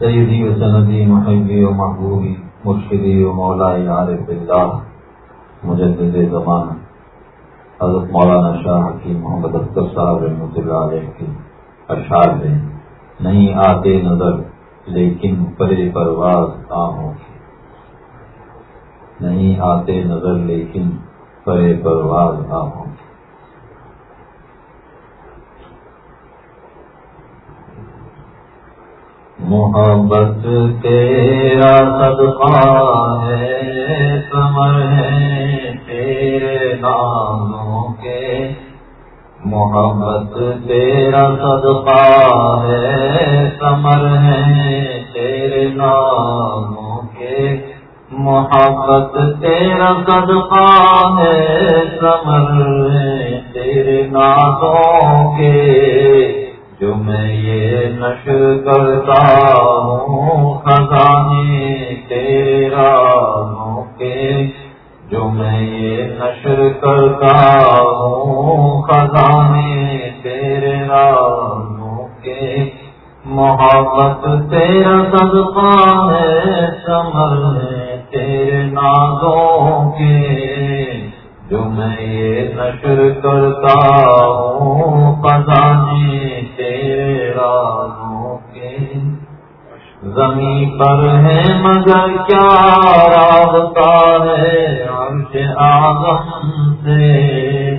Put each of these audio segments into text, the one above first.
سیدی و سندی محبی و محبوبی، مرشدی و مولا عارف اللہ مجدد زمان، حضرت مولانا شاہ حکیم محمد اختر صاحب رحمۃ اللہ علیہ کی اشعار میں نہیں آتے نظر، لیکن پرے پرواز آہوں کی۔ نہیں آتے نظر، لیکن پرے پرواز آہوں کی۔ محبت تیرا صدقہ ہے کمر ہے تیرے ناموں کے۔ محبت تیرا صدقہ ہے کمر ہے تیرے ناموں کے۔ محبت تیرا صدقہ ہے کمر ہے تیرے نازوں کے۔ جو میں یہ نشر کرتا ہوں، خزانے تیرا کے جو میں یہ نشر کرتا ہوں، خزانے تیرے رانوں کے محبت تیرا صدقہ ہے سمر میں تیرے نازوں کے۔ جو میں یہ نشر کرتا ہوں، خزانے تیرے رانوں کے۔ زمین پر ہے مگر کیا رابطہ ہے عرش آزم سے؟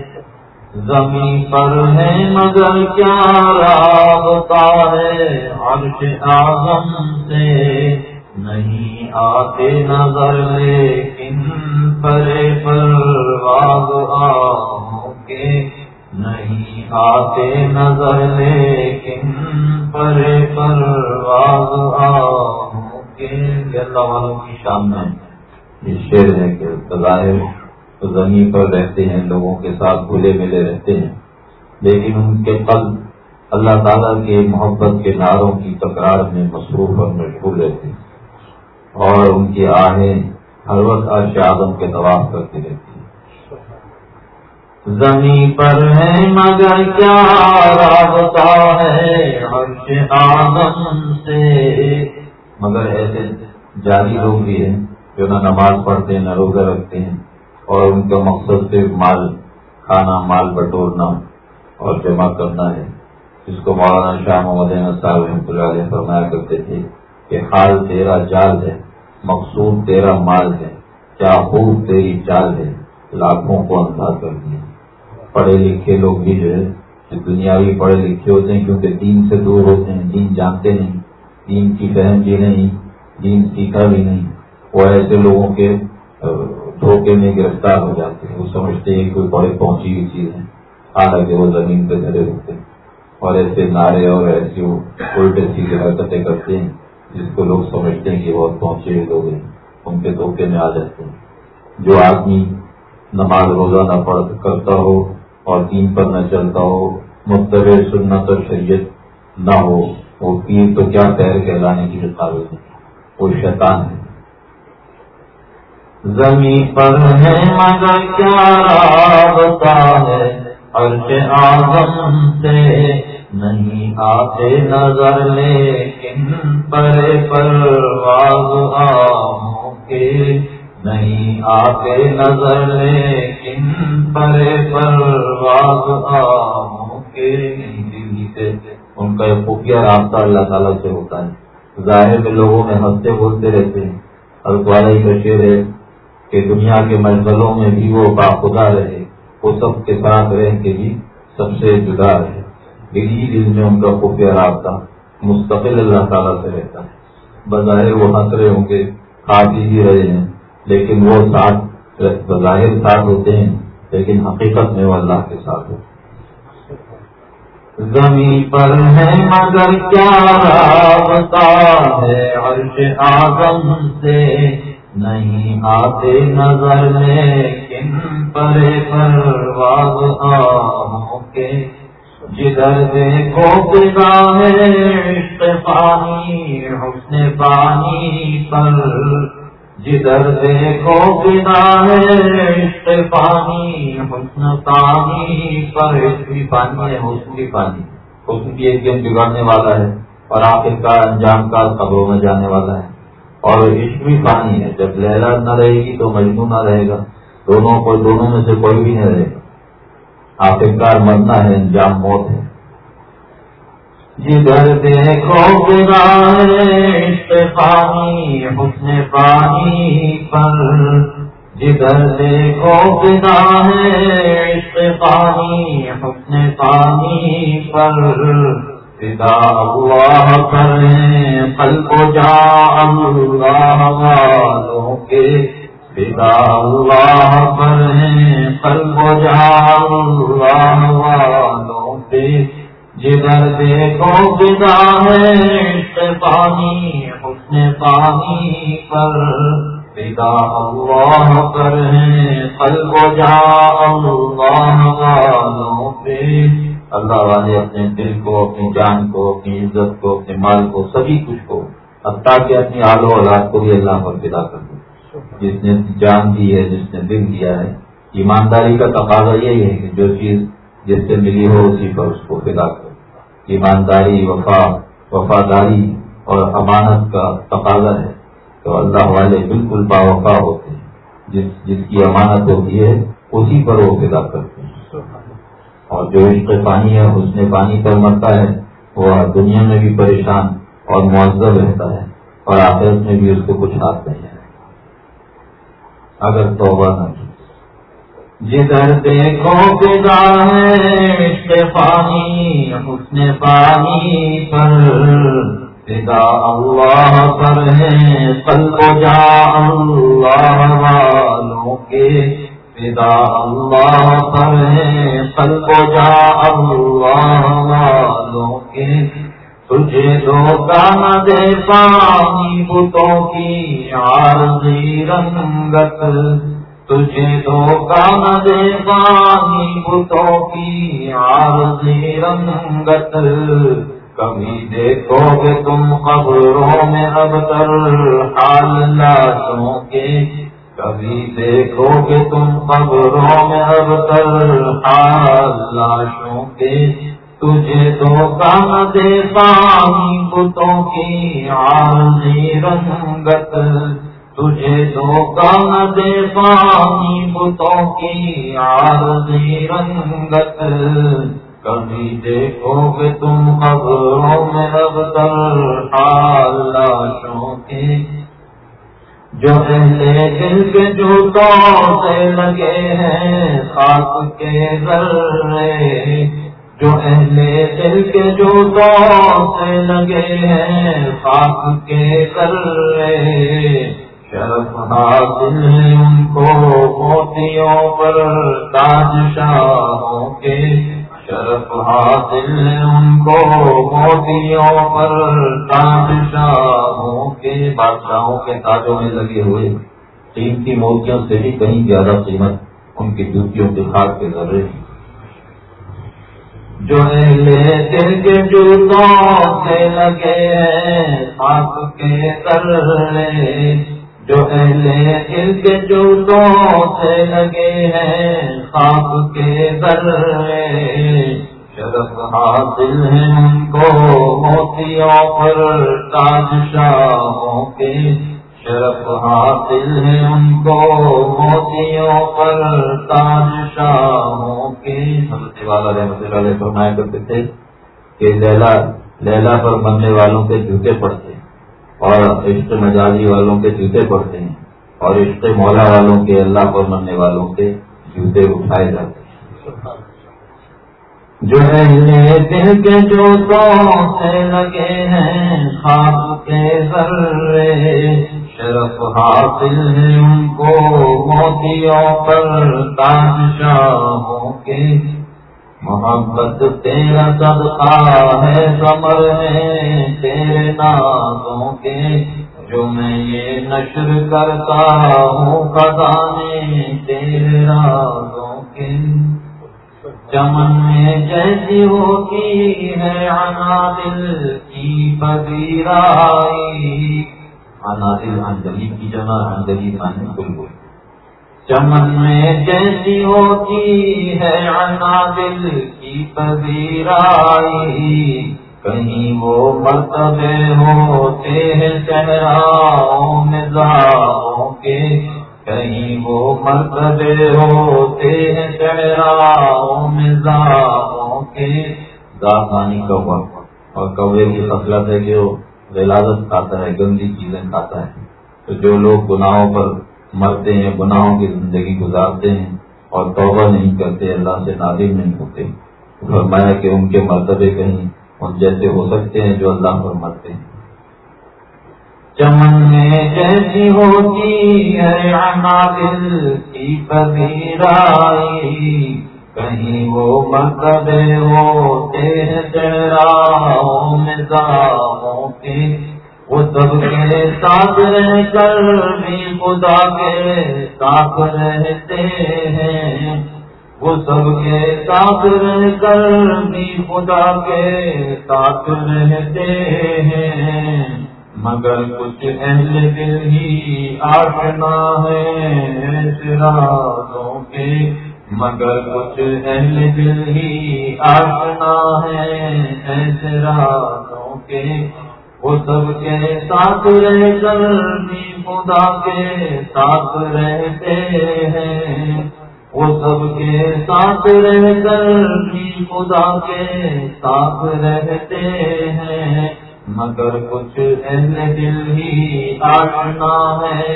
زمین پر ہے مگر کیا رابطہ ہے عرش آزم سے؟ نہیں آتے نظر لیکن پرے پر کے۔ نہیں آتے نظر لیکن پرے پر کے۔ اللہ والوں کی شام میں یہ شعر ہے کہ ظاہر زمین پر رہتے ہیں، لوگوں کے ساتھ کھلے ملے رہتے ہیں۔ لیکن ان کے قلب اللہ تعالیٰ کے محبت کے ناروں کی تکرار میں مصروف اور مشغول رہتے ہیں۔ اور ان کی آہیں ہر وقت عرش آدم کے طواف کرتی رہتی ہیں۔ زمین پر ہے مگر کیا رابطہ ہے عرش آدم سے؟ مگر ایسے جاری لوگ بھی ہیں جو نہ نماز پڑھتے ہیں نہ روزہ رکھتے ہیں، اور ان کا مقصد صرف مال، کھانا، مال بٹورنا اور جمع کرنا ہے۔ جس کو مولانا شاہ محمد صاحب رحمۃ اللہ علیہ فرمایا کرتے تھے کہ حال تیرا جال ہے۔ مقصود تیرا مال ہے، کیا خوب تیری چال ہے؟ لاکھوں کو اندھا کر دیا۔ پڑھے لکھے لوگ بھی جو ہے دنیاوی پڑھے لکھے ہوتے ہیں، کیونکہ دین سے دور ہوتے ہیں، دین جانتے نہیں دین کی فہم بھی نہیں، دین سیکھا بھی نہیں۔ وہ ایسے لوگوں کے دھوکے میں گرفتار ہو جاتے ہیں۔ وہ سمجھتے ہیں کوئی بڑے پہنچی ہوئی چیز ہے۔ حالانکہ وہ زمین پہ دھرے ہوتے ہیں۔ اور ایسے نعرے اور ایسی الٹے سیدھے حرکتیں کرتے ہیں۔ جس کو لوگ سمجھتے ہیں کہ بہت پہنچے ہوئے لوگ ہیں ان کے دھوکے میں آ جاتے ہیں۔ جو آدمی نماز روزہ نہ پڑھ کرتا ہو اور دین پر نہ چلتا ہو متبع سنت اور شریعت نہ ہو، وہ پیر تو کیا پیر کہلانے کی قابل ہے وہ شیطان ہے۔ زمین پر ہے، مگر کیا رابطہ ہے؟ عرش آزم سے نہیں آتے نظر، لیکن پرے پرواز آموں کے نہیں آتے نظر، لیکن پرے پرواز آموں کے دلی سے ان کا ایک خفیہ رابطہ اللہ تعالیٰ سے ہوتا ہے۔ ظاہر میں لوگوں میں ہنستے بولتے رہتے ہیں۔ اور ہی کا شعر ہے کہ دنیا کے منزلوں میں بھی وہ باخدا رہے۔ وہ سب کے ساتھ رہ کے بھی سب سے جدا رہے دلی دل میں ان کا خفیہ رابطہ مستقل اللہ تعالیٰ سے رہتا ہے۔ بظاہر وہ ہنس رہے ہوں گے کھا پی بھی رہے ہیں، لیکن وہ ساتھ بظاہر ساتھ ہوتے ہیں، لیکن حقیقت میں وہ اللہ کے ساتھ ہوتے زمین پر ہے مگر کیا رابطہ ہے عرش آزم سے؟ نہیں آتے نظر لیکن پرے پرواز آموں کے۔ جدھر دیکھو پتا ہے عشق پانی حسن پانی پر۔ جدھر دیکھو پتا ہے عشق پانی حسن پانی پر۔ عشق بھی پانی ہے، حسن بھی پانی حسن بھی ایک دم بگڑنے والا ہے اور آخر کا انجام کا قبروں میں جانے والا ہے۔ اور عشق بھی پانی ہے۔ جب لہلا نہ رہے گی تو مجموع نہ رہے گا۔ دونوں کو دونوں میں سے کوئی بھی نہیں رہے گا۔ آخر کار مرنا ہے، انجام موت ہے۔ جدھر دیکھو گنا عشق پانی، حسن پانی پر۔ جدھر دیکھو گنا ہے عشق پانی، حسن پانی پر۔ فدا اللہ کریں پل کو جا اللہ والوں کے۔ فدا اللہ کریں پل کو جا اللہ والوں کے۔ جدھر دیکھو گدا ہے پانی، حسن پانی پر۔ پتا اللہ پر ہے قلب جا اللہ والوں پہ اللہ والے اپنے دل کو، اپنی جان کو، اپنی عزت کو، اپنے مال کو، سبھی کچھ کو تاکہ اپنی آل و اولاد کو بھی اللہ پر پیدا کر دے۔ جس نے جان دی ہے، جس نے دل دیا ہے، ایمانداری کا تقاضا یہی ہے کہ جو چیز جس سے ملی ہو، اسی پر اس کو پیدا کر۔ ایمانداری، وفا، وفاداری اور امانت کا تقاضا ہے۔ تو اللہ والے بالکل باوفا ہوتے ہیں۔ جس جس کی امانت ہوتی ہے، اسی پر وہ پیدا کرتے ہیں۔ اور جو عشق پانی ہے، اس میں پانی پر مرتا ہے، وہ دنیا میں بھی پریشان اور معذب رہتا ہے اور آخرت میں بھی اس کو کچھ ہاتھ نہیں ہے۔ اگر توبہ نہ کی۔ جدھر دیکھو پدا ہے پانی، حسن پانی پر۔ پدا اللہ پر ہے پل کو جا اللہ والوں کے۔ پدا اللہ پر ہے پل کو جا اللہ والوں کے۔ تجھے دو نہ دے پانی، بتوں کی عارضی رنگت۔ تجھے تو کان دے پانی، بتوں کی عارضی رنگت۔ کبھی دیکھو گے تم قبروں میں اب تر حال لاشوں کے۔ کبھی دیکھو گے تم قبروں میں اب تر حال لاشوں کے، تجھے تو کان دے پانی بتوں کی عارضی رنگت۔ تجھے تو کان دے پانی بتوں کی عارضی رنگت۔ کبھی دیکھو گے تم خبروں میں اب تر حال لاشوں کے جو اہل دل کے جوتوں سے لگے ہیں، خاک کے ذرے، جو اہل دل کے جوتوں سے لگے ہیں، خاک کے ذرے۔ شرف حاصل ان کو موتیوں پر تاج شاہوں کے شرف حاصل ان کو موتیوں پر شاہوں کے بادشاہوں کے تاجوں میں لگے ہوئے قیمتی موتیوں سے بھی کہیں زیادہ قیمت، ان کی جوتیوں کے خاک کے ذرے جو دل کے جوتوں سے لگے ہیں، خاک کے ذرے جو اہل دل کے جوتوں سے لگے ہیں خاک کے در شرف حاصل ہے ان کو موتیوں پر تاج شاہوں کے۔ شرف حاصل ہے ان کو موتیوں پر تاج شاہوں کے حضرت والا رحمت اللہ علیہ فرمایا کرتے تھے کہ لیلا لیلا پر بننے والوں کے جوتے پڑتے۔ اور عشق مجازی والوں کے جوتے پڑتے ہیں اور عشق مولا والوں کے اللہ پر مرنے والوں کے جوتے اٹھائے جاتے ہیں۔ جو ہے دل کے جوتوں سے لگے ہیں، خواب کے ذرے، شرف حاصل ہے ان کو موتیوں پر تاج کے محبت تیرا صدقہ ہے کمر میں، تیرے نازوں کے جو میں یہ نشر کرتا ہوں، خزانے تیرے رازوں کے۔ چمن میں جیسی ہوتی ہے، انا دل کی پذیرائی۔ انا دل انجلی کی جمع انجلی خان بالکل چمن میں جیسی ہوتی ہے انا دل کی پذیرائی؟ کہیں وہ مرتبے ہوتے ہیں چہراؤں نظاروں کے، کہیں وہ مرتبے ہوتے ہیں چہراؤں نظاروں کے۔ داخانی کا وقت اور کوے کی فصلت ہے کہ وہ ولادت کھاتا ہے، گندی چیزیں کھاتا ہے۔ تو جو لوگ گناہوں پر مرتے ہیں، گناہوں کی زندگی گزارتے ہیں اور توبہ نہیں کرتے، اللہ سے نادر نہیں ہوتے۔ فرمایا کہ ان کے مرتبے کہیں ان جیسے ہو سکتے ہیں جو اللہ پر مرتے ہیں۔ چمن میں جیسی ہوتی ہے دل کی پذیرائی، کہیں وہ مرتبے ہوتے ہیں نظاموں کے وہ سب کے ساتھ رہ کر بھی خدا کے ساتھ رہتے ہیں۔ وہ سب کے ساتھ رہ کر بھی خدا کے ساتھ رہتے ہیں۔ مگر کچھ اہل دل ہی آٹنا ہے سرادوں کے۔ مگر کچھ اہل دل ہی آٹنا ہے ایسے راتوں کے۔ وہ سب کے ساتھ رہ کر بھی خدا کے ساتھ رہتے ہیں۔ وہ سب کے ساتھ رہ کر بھی خدا کے ساتھ رہتے ہیں۔ مگر کچھ اہل دل ہی آٹنا ہے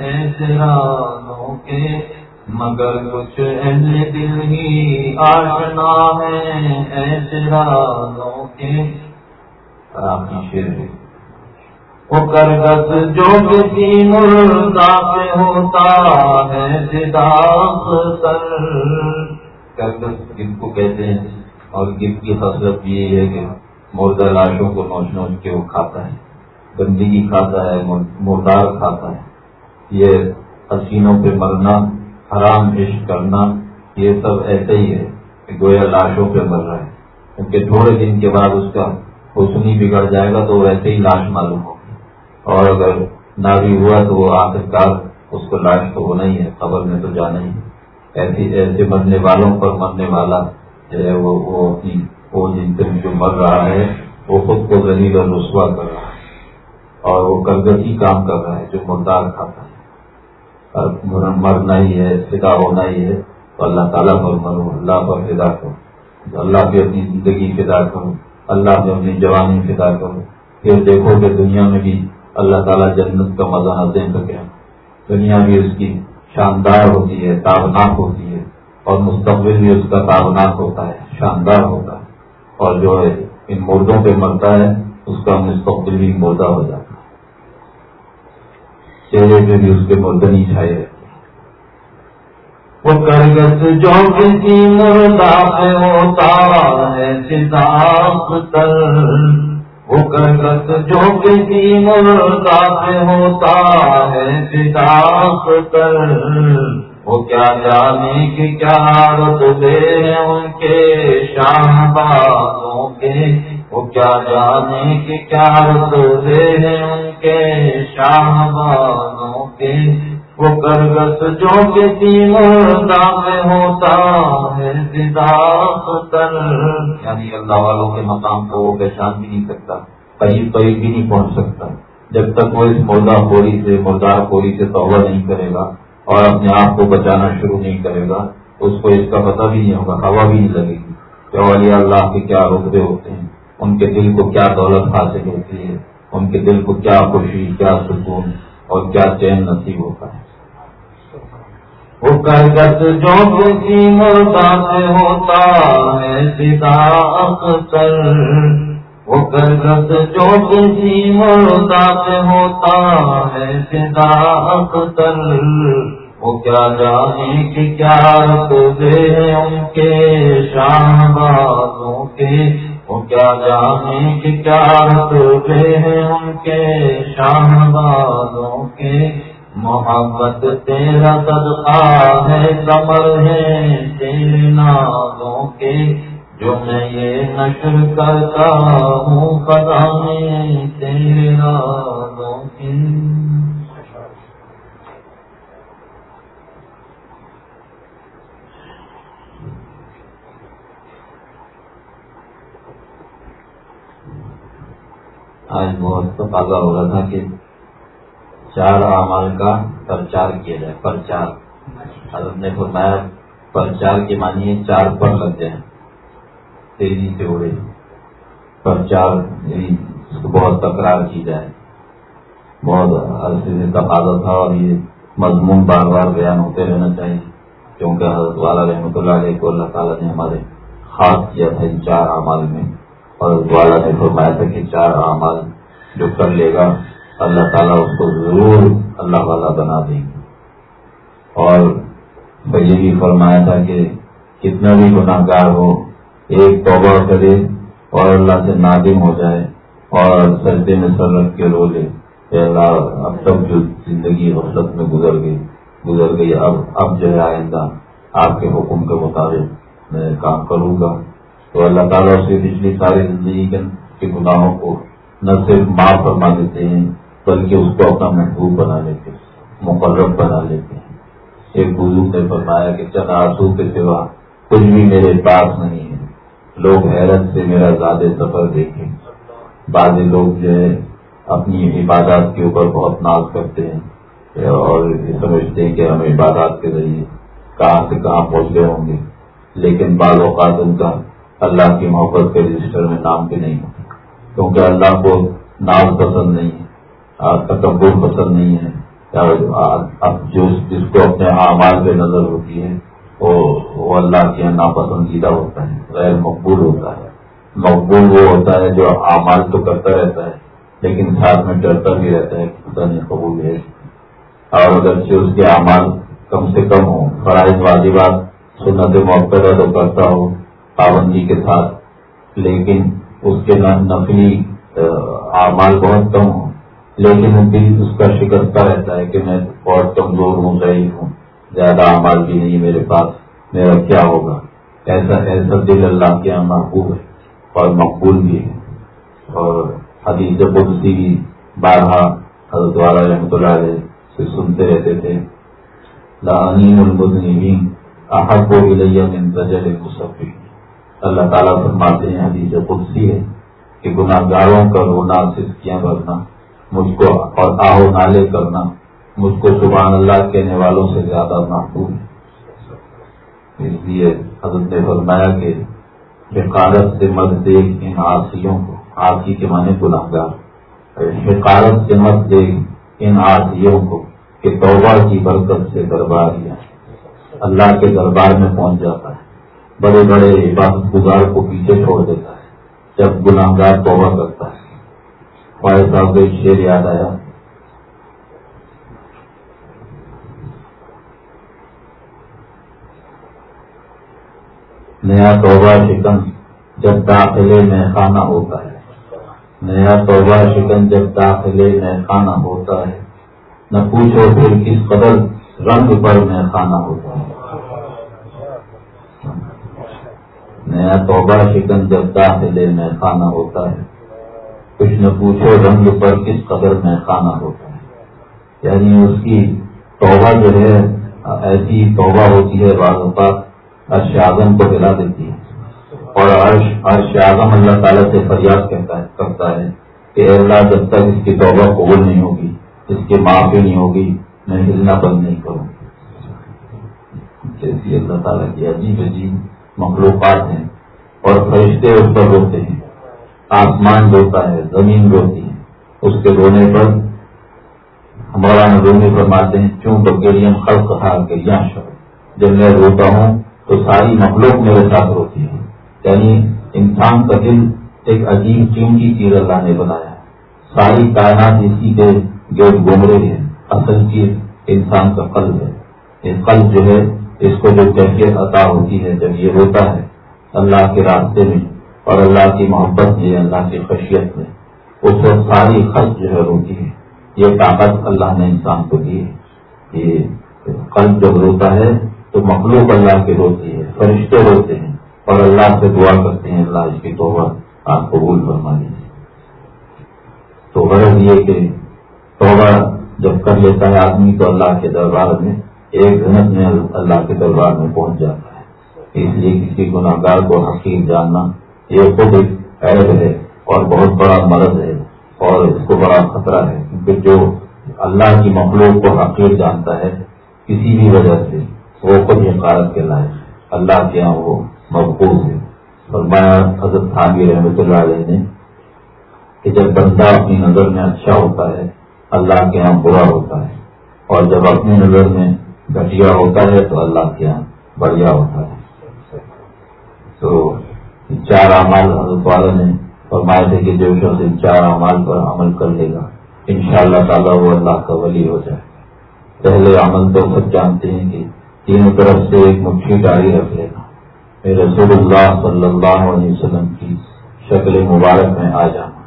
ایسے راتوں کے۔ مگر کچھ اہل دل ہی آٹنا ہے ایسے راتوں کے وہ کرگت جو کسی مردہ پہ ہوتا ہے کرگت گن کو کہتے ہیں، اور گن کی حسرت یہ ہے کہ مردہ لاشوں کو نوچ نوچ کے وہ کھاتا ہے۔ گندگی کھاتا ہے مردار کھاتا ہے۔ یہ حسینوں پہ مرنا، حرام عشق کرنا، یہ سب ایسے ہی ہے کہ گویا لاشوں پہ مر رہا ہے۔ کیونکہ تھوڑے دن کے بعد اس کا حسنی بگڑ جائے گا تو ویسے ہی لاش معلوم ہوگی اور اگر نہ بھی ہوا تو وہ آخرکار اس کو لاش تو ہونا ہی ہے خبر میں تو جانا ہی ہے۔ ایسی ایسے مرنے والوں پر مرنے والا جو ہے وہ اپنی وہ جن سے جو مر رہا ہے، وہ خود کو ذلیل اور رسوا کر رہا ہے۔ اور وہ کرگتی کام کر رہا ہے، جو مردار کھاتا ہے۔ مرنا ہی ہے، فدا ہونا ہی ہے۔ تو اللہ تعالیٰ پر مرو، اللہ پر فدا کرو۔ اللہ پہ اپنی زندگی فدا کرو۔ اللہ سے اپنی جوانی فدا کرو۔ پھر دیکھو کہ دنیا میں بھی اللہ تعالیٰ جنت کا مزہ دے سکے دنیا بھی اس کی شاندار ہوتی ہے، تابناک ہوتی ہے اور مستقبل بھی اس کا تابناک ہوتا ہے، شاندار ہوتا ہے۔ اور جو ہے، ان مردوں پہ مرتا ہے، اس کا مستقبل بھی مردہ ہو جاتا ہے۔ چہرے پہ بھی اس کے مردنی چھائے۔ رہتے وہ جو کسی مردہ پہ ہوتا ہے تر وہ کرگت جو کسی مردہ پہ ہوتا ہے تر وہ کیا جانے کی کیا رت دے ان کے شام بازوں کے؟ وہ کیا جانے کی کیا رت دے ان کے شام بازوں کے؟ وہ کرگت جو کسی مردہ میں ہوتا ہے یعنی اللہ والوں کے مقام کو وہ پہچان بھی نہیں سکتا، قریب قریب بھی نہیں پہنچ سکتا۔ جب تک وہ اس مردہ خوری سے مردار خوری سے توبہ نہیں کرے گا اور اپنے آپ کو بچانا شروع نہیں کرے گا، اس کو اس کا پتہ بھی نہیں ہوگا، ہوا بھی نہیں لگے گی۔ کہ ولی اللہ کے کیا رقبے ہوتے ہیں، ان کے دل کو کیا دولت حاصل ہوتی ہے، ان کے دل کو کیا خوشی، کیا سکون اور کیا چین نصیب ہوتا ہے۔ وہ کرگت جو کسی سے ہوتا ہے سیتا اختر وہ کرگت جو کسی سے ہوتا ہے سیتا اختر وہ کیا جانے کی کیا دے ان کے شام بازوں کے۔ وہ کیا جانے کی کیا دے ان کے شام بازوں کے۔ محبت تیرا صدقہ ہے کمر ہے تیرے نازوں کے، جو میں یہ نشر کرتا ہوں خدا میں تیرے نازوں کے۔ آج بہت تقاضا ہو رہا تھا کہ چار اعمال کا پرچار کیا جائے، پرچار۔ حضرت نے فرمایا، پرچار کے معنی چار پر لگ جائیں تیزی سے اڑے پرچار یعنی بہت تکرار کی جائے۔ بہت عرصے سے تقاضا تھا اور یہ مضمون بار بار بیان ہوتے رہنا چاہیے۔ کیونکہ حضرت والا رحمۃ اللہ علیہ کو اللہ تعالیٰ نے ہمارے خاص کیا تھا ان چار اعمال میں۔ اور والا نے فرمایا تھا کہ چار اعمال جو کر لے گا اللہ تعالیٰ اس کو ضرور اللہ والا بنا دیں گے۔ اور یہ بھی فرمایا تھا کہ کتنا بھی گناہ گار ہو، ایک توبہ کرے اور اللہ سے نادم ہو جائے اور سجدے میں سر رکھ کے رو لے۔ کہ اللہ، اب تک جو زندگی غفلت میں گزر گئی گزر گئی، اب اب جو ہے آئندہ آپ کے حکم کے مطابق میں کام کروں گا۔ تو اللہ تعالیٰ اس کی پچھلی ساری زندگی کے گناہوں کو نہ صرف معاف فرما دیتے ہیں بلکہ اس کو اپنا محبوب بنا لیتے ہیں مقرر بنا لیتے ہیں۔ ایک بزرگ نے فرمایا کہ چند آسو کے سوا کچھ بھی میرے پاس نہیں ہے۔ لوگ حیرت سے میرا زیادہ سفر دیکھیں۔ بعض لوگ جو ہے، اپنی عبادات کے اوپر بہت ناز کرتے ہیں اور سمجھتے ہیں کہ ہم عبادات کے ذریعے کہاں سے کہاں پہنچ گئے ہوں گے۔ لیکن بعض اوقات ان کا اللہ کی محبت کے رجسٹر میں نام بھی نہیں ہوتا، کیونکہ اللہ کو ناز پسند نہیں ہے۔ تکبر پسند نہیں ہے۔ اب جو جس کو اپنے اعمال پہ نظر ہوتی ہے، وہ اللہ کے ناپسندیدہ ہوتا ہے، غیر مقبول ہوتا ہے۔ مقبول وہ ہوتا ہے جو اعمال تو کرتا رہتا ہے، لیکن ساتھ میں ڈرتا بھی رہتا ہے کہ خدا نے قبول ہے اور اگرچہ اس کے اعمال کم سے کم ہوں، فرائض، واجبات، سنت موقع تو کرتا ہو پابندی کے ساتھ، لیکن اس کے نقلی اعمال بہت کم ہوں۔ لیکن دل اس کا شکستہ رہتا ہے کہ میں بہت کمزور ہوں، ضعیف ہوں، زیادہ اعمال بھی نہیں میرے پاس، میرا کیا ہوگا؟ ایسا ایسا دل اللہ کے یہاں محبوب ہے اور مقبول بھی ہے۔ اور حدیث قدسی بھی بارہ حضرت والا رحمۃ اللہ علیہ سے سنتے رہتے تھے لانیم المدنبین احب و من اللہ تعالیٰ فرماتے ہیں، حدیث قدسی ہے کہ گناہ گاروں کا رونا سسکیاں بھرنا۔ مجھ کو اور آہو نالے کرنا، مجھ کو سبحان اللہ کہنے والوں سے زیادہ محبوب ہے اس لیے حضرت نے فرمایا کہ حکارت سے مت دیکھ ان آسیوں کو آسی کے معنی گناہ گار حکارت سے مت دیکھ ان آسیوں کو کہ توبہ کی برکت سے دربار لیا اللہ کے دربار میں پہنچ جاتا ہے۔ بڑے بڑے عبادت گزار کو پیچھے چھوڑ دیتا ہے۔ جب گناہ گار توبہ کرتا ہے۔ فائد صاحب کو ایک شیر یاد آیا۔ نیا توبہ شکن جب داخلے میں خانہ ہوتا ہے۔ نیا توبہ شکن جب داخلے میں خانہ ہوتا ہے۔ نہ پوچھو پھر کس قدر رنگ پر میں خانہ ہوتا ہے۔ نیا توبہ شکن جب داخلے میں خانہ ہوتا ہے۔ کچھ نہ پوچھو رنگ پر کس قدر میں ہوتا ہے۔ یعنی اس کی توبہ جو ہے، ایسی توبہ ہوتی ہے بعض اوقات عرش اعظم کو دلا دیتی ہے۔ اور عرش عرش اعظم اللہ تعالیٰ سے فریاد کرتا ہے کرتا ہے کہ اللہ، جب تک اس کی توبہ قبول نہیں ہوگی، اس کی معافی نہیں ہوگی، میں ہلنا بند نہیں کروں۔ جیسی اللہ تعالیٰ کی عجیب عجیب مخلوقات ہیں اور فرشتے اس پر روتے ہیں۔ آسمان روتا ہے، زمین روتی ہے۔ اس کے رونے پر ہمارا رونے فرماتے ہیں کیوں بکیریم خلق کہا کہ یا جب میں روتا ہوں تو ساری مخلوق میرے ساتھ روتی ہے۔ یعنی انسان کا دل ایک عجیب قیمتی چیز اللہ نے بنایا۔ ساری کائنات اسی کے گیٹ گمرے ہیں اصل چیز انسان کا قلب ہے۔ یہ قلب جو ہے، اس کو جو کیفیت عطا ہوتی ہے جب یہ روتا ہے، اللہ کے راستے میں اور اللہ کی محبت میں، اللہ کی خشیت میں۔ اس وقت ساری خرچ جو ہے روتی ہے یہ طاقت اللہ نے انسان کو دی ہے۔ یہ قلب جب روتا ہے تو مخلوق اللہ کے روتی ہے، فرشتے روتے ہیں۔ اور اللہ سے دعا کرتے ہیں، اللہ اس کی توبہ آپ قبول فرما لیجیے تو غرض یہ کہ توبہ جب کر لیتا ہے آدمی تو اللہ کے دربار میں، ایک گھنٹ میں اللہ کے دربار میں پہنچ جاتا ہے۔ اس لیے کسی گناہ گار کو حقیق جاننا یہ خود ایک عیب ہے اور بہت بڑا مرض ہے اور اس کو بڑا خطرہ ہے، کیونکہ جو اللہ کی مخلوق کو حقیق جانتا ہے، کسی بھی وجہ سے وہ خود حقارت کے لائے اللہ کے یہاں وہ محفوظ ہے۔ فرمایا حضرت خانگی رحمۃ اللہ علیہ نے کہ جب بندہ اپنی نظر میں اچھا ہوتا ہے، اللہ کے یہاں برا ہوتا ہے۔ اور جب اپنی نظر میں گھٹیا ہوتا ہے، تو اللہ کے یہاں بڑھیا ہوتا ہے۔ تو چار اعمال والا نے فرمایا تھے کہ جو شخص ان چار اعمال پر عمل کر لے گا ان شاء اللہ تعالیٰ وہ اللہ کا ولی ہو جائے۔ پہلے عمل تو سب جانتے ہیں کہ تینوں طرف سے ایک مٹھی ڈاڑی رکھ لے گا۔ رسول اللہ صلی اللہ علیہ وسلم کی شکل مبارک میں آ جانا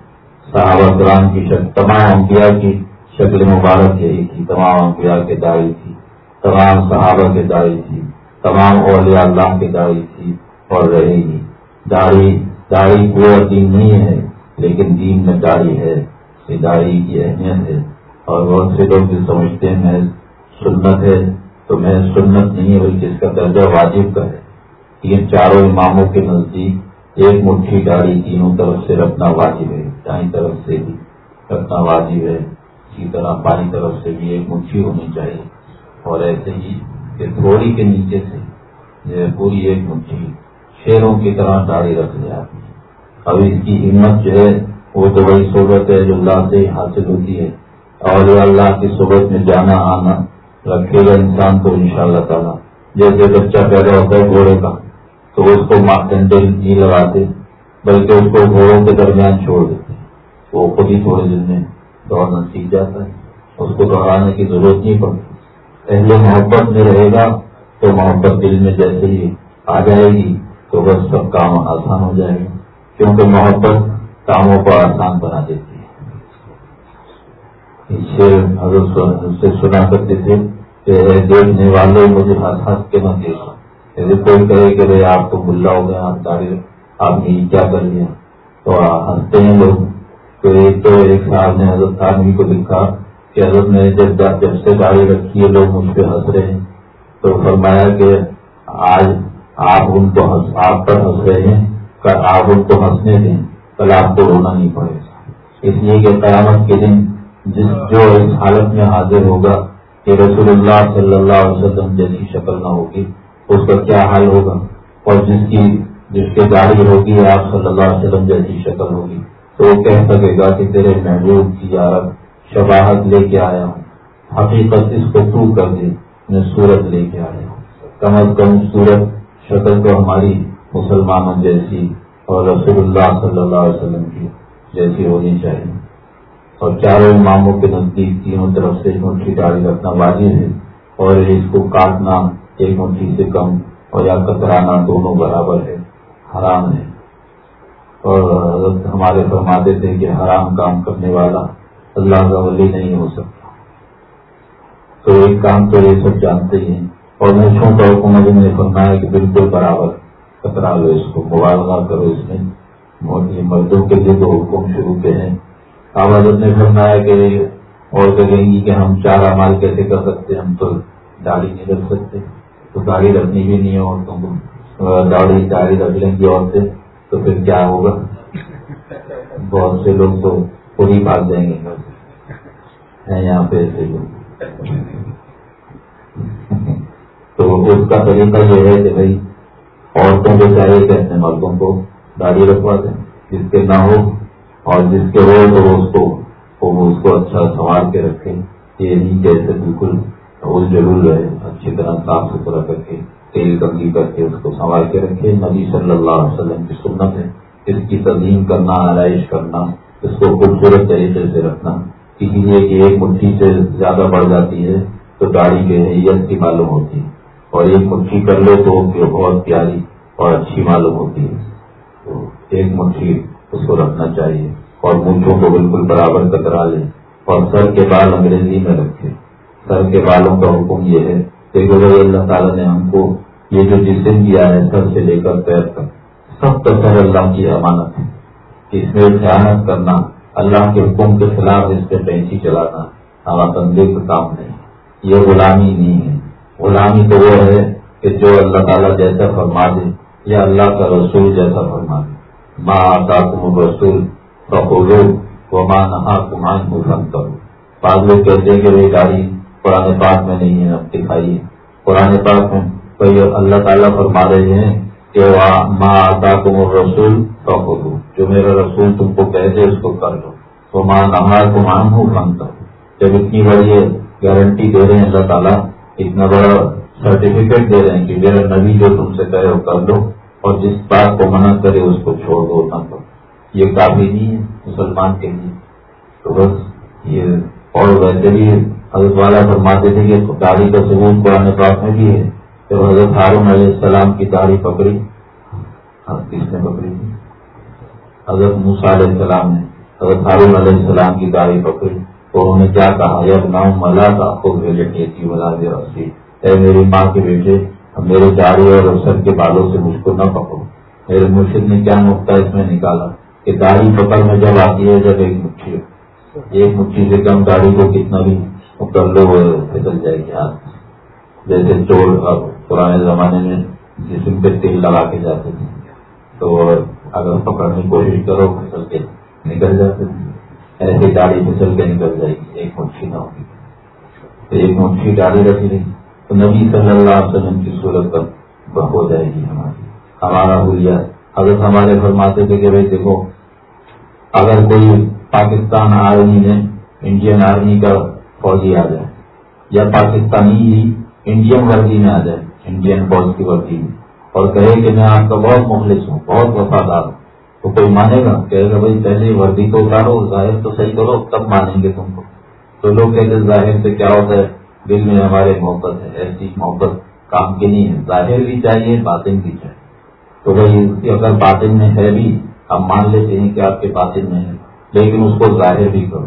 صحابہ کرام کی شکل، تمام انبیاء کی شکل مبارک یہی تھی۔ تمام انبیاء کے داڑھی تھی۔ تمام صحابہ کے داڑھی تھی۔ تمام اولیاء اللہ کے داڑھی تھی اور رہے گی داڑھی داڑھی کو دین نہیں ہے، لیکن دین میں داڑھی ہے یہ داڑھی کی اہمیت ہے۔ اور بہت سے لوگ جو سمجھتے ہیں، میں سنت ہے، تو میں سنت نہیں ہے، بلکہ اس کا درجہ واجب کا ہے۔ تین چاروں اماموں کے نزدیک ایک مٹھی داڑھی تینوں طرف سے رکھنا واجب ہے، دائیں طرف سے بھی رکھنا واجب ہے، اسی طرح بائیں طرف سے بھی ایک مٹھی ہونی چاہیے۔ اور ایسے ہی کہ تھوڑی کے نیچے سے پوری ایک مٹھی شیروں کی طرح داڑھی رکھ لیا اب اس کی ہمت جو ہے، وہ تو وہی صحبت ہے جو اللہ سے حاصل ہوتی ہے۔ اور جو اللہ کی صحبت میں جانا آنا رکھے گا انسان کو ان شاء اللہ تعالیٰ۔ جیسے بچہ پیدا ہوتا ہے گھوڑے کا، تو اس کو کنڈے نہیں لگاتے بلکہ اس کو گھوڑوں کے درمیان چھوڑ دیتے وہ خود ہی تھوڑے دن میں دوڑنا سیکھ جاتا ہے۔ اس کو دوہرانے کی ضرورت نہیں پڑتی۔ پہلے محبت میں رہے گا تو محبت دل میں جیسے ہی آ جائے گی۔ تو بس سب کام آسان ہو جائے گا کیونکہ محبت کاموں کو آسان بنا دیتی ہے۔ اس سے حضرت سے سنا کرتے تھے کہ دیکھنے والے، مجھے ہنس ہنس کے نہ دیکھا کوئی کہے کہ بھائی آپ تو ملا ہو گیا آپ داڑھی آپ نے کیا کر لیا؟ تو ہنستے ہیں لوگ۔ تو ایک تو ایک صاحب نے حضرت آدمی کو لکھا کہ حضرت نے جب جب سے گاڑی رکھی ہے، لوگ مجھ پہ ہنس رہے ہیں۔ تو فرمایا کہ آج آپ ان کو آپ پر ہنس رہے ہیں، کل آپ ان کو ہنسنے دیں، کل آپ کو رونا نہیں پڑے گا۔ اس لیے کہ قیامت کے دن جس جو اس حالت میں حاضر ہوگا کہ رسول اللہ صلی اللہ علیہ وسلم جیسی شکل نہ ہوگی، اس کا کیا حال ہوگا؟ اور جس کی جس کی گاڑی ہوگی آپ صلی اللہ علیہ وسلم جیسی شکل ہوگی، تو وہ کہہ سکے گا کہ تیرے محبوب کی یارت شباہت لے کے آیا ہوں۔ حقیقت اس کو تو کر دے، میں سورت لے کے آیا ہوں۔ کم از کم سورت شکل تو ہماری مسلمانوں جیسی اور رسول اللہ صلی اللہ علیہ وسلم کی جیسی ہونی چاہیے۔ اور چاروں اماموں کے نزدیک تینوں طرف سے مٹھی داڑھی رکھنا واجب ہے اور اس کو کاٹنا ایک مٹھی سے کم اور یا کترانا دونوں برابر ہے، حرام ہے۔ اور ہمارے فرماتے تھے کہ حرام کام کرنے والا اللہ کا ولی نہیں ہو سکتا۔ تو ایک کام تو یہ سب جانتے ہی ہیں اور مچھوں کا حکومت نے فرمایا کہ بالکل برابر کترا لو اس کو مبالغہ کرو اس میں۔ مردوں کے لیے تو حکم شروع کے ہیں۔ حضرت نے فرمایا کہ اور کہیں گی کہ ہم چار امال کیسے کر سکتے ہم تو داڑھی نہیں رکھ سکتے۔ تو داڑھی رکھنی بھی نہیں ہے عورتوں کو داڑھی داڑھی رکھ لیں گی عورتیں، تو پھر کیا ہوگا؟ بہت سے لوگ تو خود ہی بھاگ جائیں گے۔ ہیں یہاں پہ ایسے لوگ تو اس کا طریقہ یہ ہے کہ بھائی، عورتوں کو چاہیے کہ اپنے مردوں کو داڑھی رکھوا دیں جس کے نہ ہو اور جس کے ہو تو اس کو اس کو اچھا سنوار کے رکھیں یہ نہیں کہ ایسے بالکل وہ ضرور رہے، اچھی طرح صاف ستھرا کر کے تیل کنگی کر کے اس کو سنبھال کے رکھے۔ نبی صلی اللہ علیہ وسلم کی سنت ہے، اس کی تزئین کرنا، آرائش کرنا، اس کو خوبصورت طریقے سے رکھنا۔ کسی لیے کہ ایک مٹھی سے زیادہ بڑھ جاتی ہے تو گاڑی کے حیثیت کی معلوم ہوتی ہے۔ اور ایک مٹھی کر لے تو بہت پیاری اور اچھی معلوم ہوتی ہے۔ تو ایک مٹھی اس کو رکھنا چاہیے اور مونچھوں کو بالکل برابر کترا لے اور سر کے بال انگریزی میں رکھے سر کے بالوں کا حکم یہ ہے کہ گزر اللہ تعالیٰ نے ہم کو یہ جو جسم کیا ہے، سر سے لے کر پیر تک، سب کا سر اللہ کی امانت ہے۔ اس میں خیانت کرنا، اللہ کے حکم کے خلاف اس پہ پینچی چلانا ہمارا تندے کا کام نہیں۔ یہ غلامی نہیں ہے۔ غلامی تو وہ ہے کہ جو اللہ تعالیٰ جیسا فرما دے یا اللہ کا رسول جیسا فرما دے۔ ماں آتا تم رسول بخلو وہ ماں نہا کمان کو فن کرو بعض لوگ کہتے ہیں کہ وہ گاڑی پرانے پاک میں نہیں ہے، اب دکھائیے پرانے پاک میں کوئی اللہ تعالیٰ فرما رہے ہیں کہ ماں آتا تم رسول تو جو میرا رسول تم کو کہہ دے، اس کو کر لو۔ تو ماں نہا کمان ہوں فن کرو جب اتنی بڑی گارنٹی دے رہے ہیں اللہ تعالیٰ اتنا بڑا سرٹیفکیٹ دے رہے ہیں کہ میرا نبی جو تم سے کہے وہ کر لو اور جس بات کو منع کرے اس کو چھوڑ دو نہ کرو یہ کافی نہیں ہے، مسلمان کے لیے۔ تو بس یہ اور ویسے بھی حضرت والا فرماتے تھے کہ داڑھی کا ثبوت قرآن پاک میں بھی ہے۔ جب حضرت ہارون علیہ السلام کی داڑھی پکڑی ہاں، کس نے پکڑی تھی؟ حضرت موسا علیہ السلام نے۔ حضرت ہارون علیہ السلام کی داڑھی پکڑی۔ تو انہوں نے کیا کہا جب نام ملا تھا خود بھیجے تھی بلا اے میری ماں کے بیٹے میرے داڑھی اور سر کے بالوں سے مجھ کو نہ پکڑو۔ میرے مرشد نے کیا نقطہ اس میں نکالا؟ کہ داڑھی پکڑ میں جب آتی ہے، جب ایک مٹھی ایک مٹھی سے کم داڑھی کو کتنا بھی کر لو پھسل جائے گی ہاتھ جیسے چور پرانے زمانے میں جسم پہ تیل لگا کے جاتے تھے۔ تو اگر پکڑنے کی کوشش کرو، پھسل کے نکل جاتے تھے۔ ایسی داڑھی پھسل کے نکل جائے گی ایک مٹھی نہ ہوگی تو ایک مٹھی داڑھی رکھی رہی تو نبی صلی اللہ علیہ وسلم کی صورت پر ہو جائے گی ہماری۔ ہمارا ہولیا حضرت ہمارے فرماتے تھے کہ بھائی دیکھو، اگر کوئی پاکستان آرمی میں انڈین آرمی کا فوجی آ جائے، یا پاکستانی ہی انڈین وردی میں آ جائے، انڈین فوج کی وردی میں، اور کہے کہ میں آپ کا بہت مخلص ہوں، بہت وفادار ہوں تو کوئی مانے گا؟ کہے گا بھائی پہلے وردی کو اتارو، ظاہر تو صحیح کرو، تب مانیں گے تم کو۔ تو لوگ کہتے ظاہر سے کیا ہوتا ہے؟ دل میں ہمارے محبت ہے، ایسی محبت کام کی نہیں ہے۔ ظاہر بھی چاہیے، باطن بھی چاہیے۔ تو بھائی، اگر باطن میں ہے بھی، ہم مان لیتے ہیں کہ آپ کے باطن میں ہے، لیکن اس کو ظاہر بھی کرو۔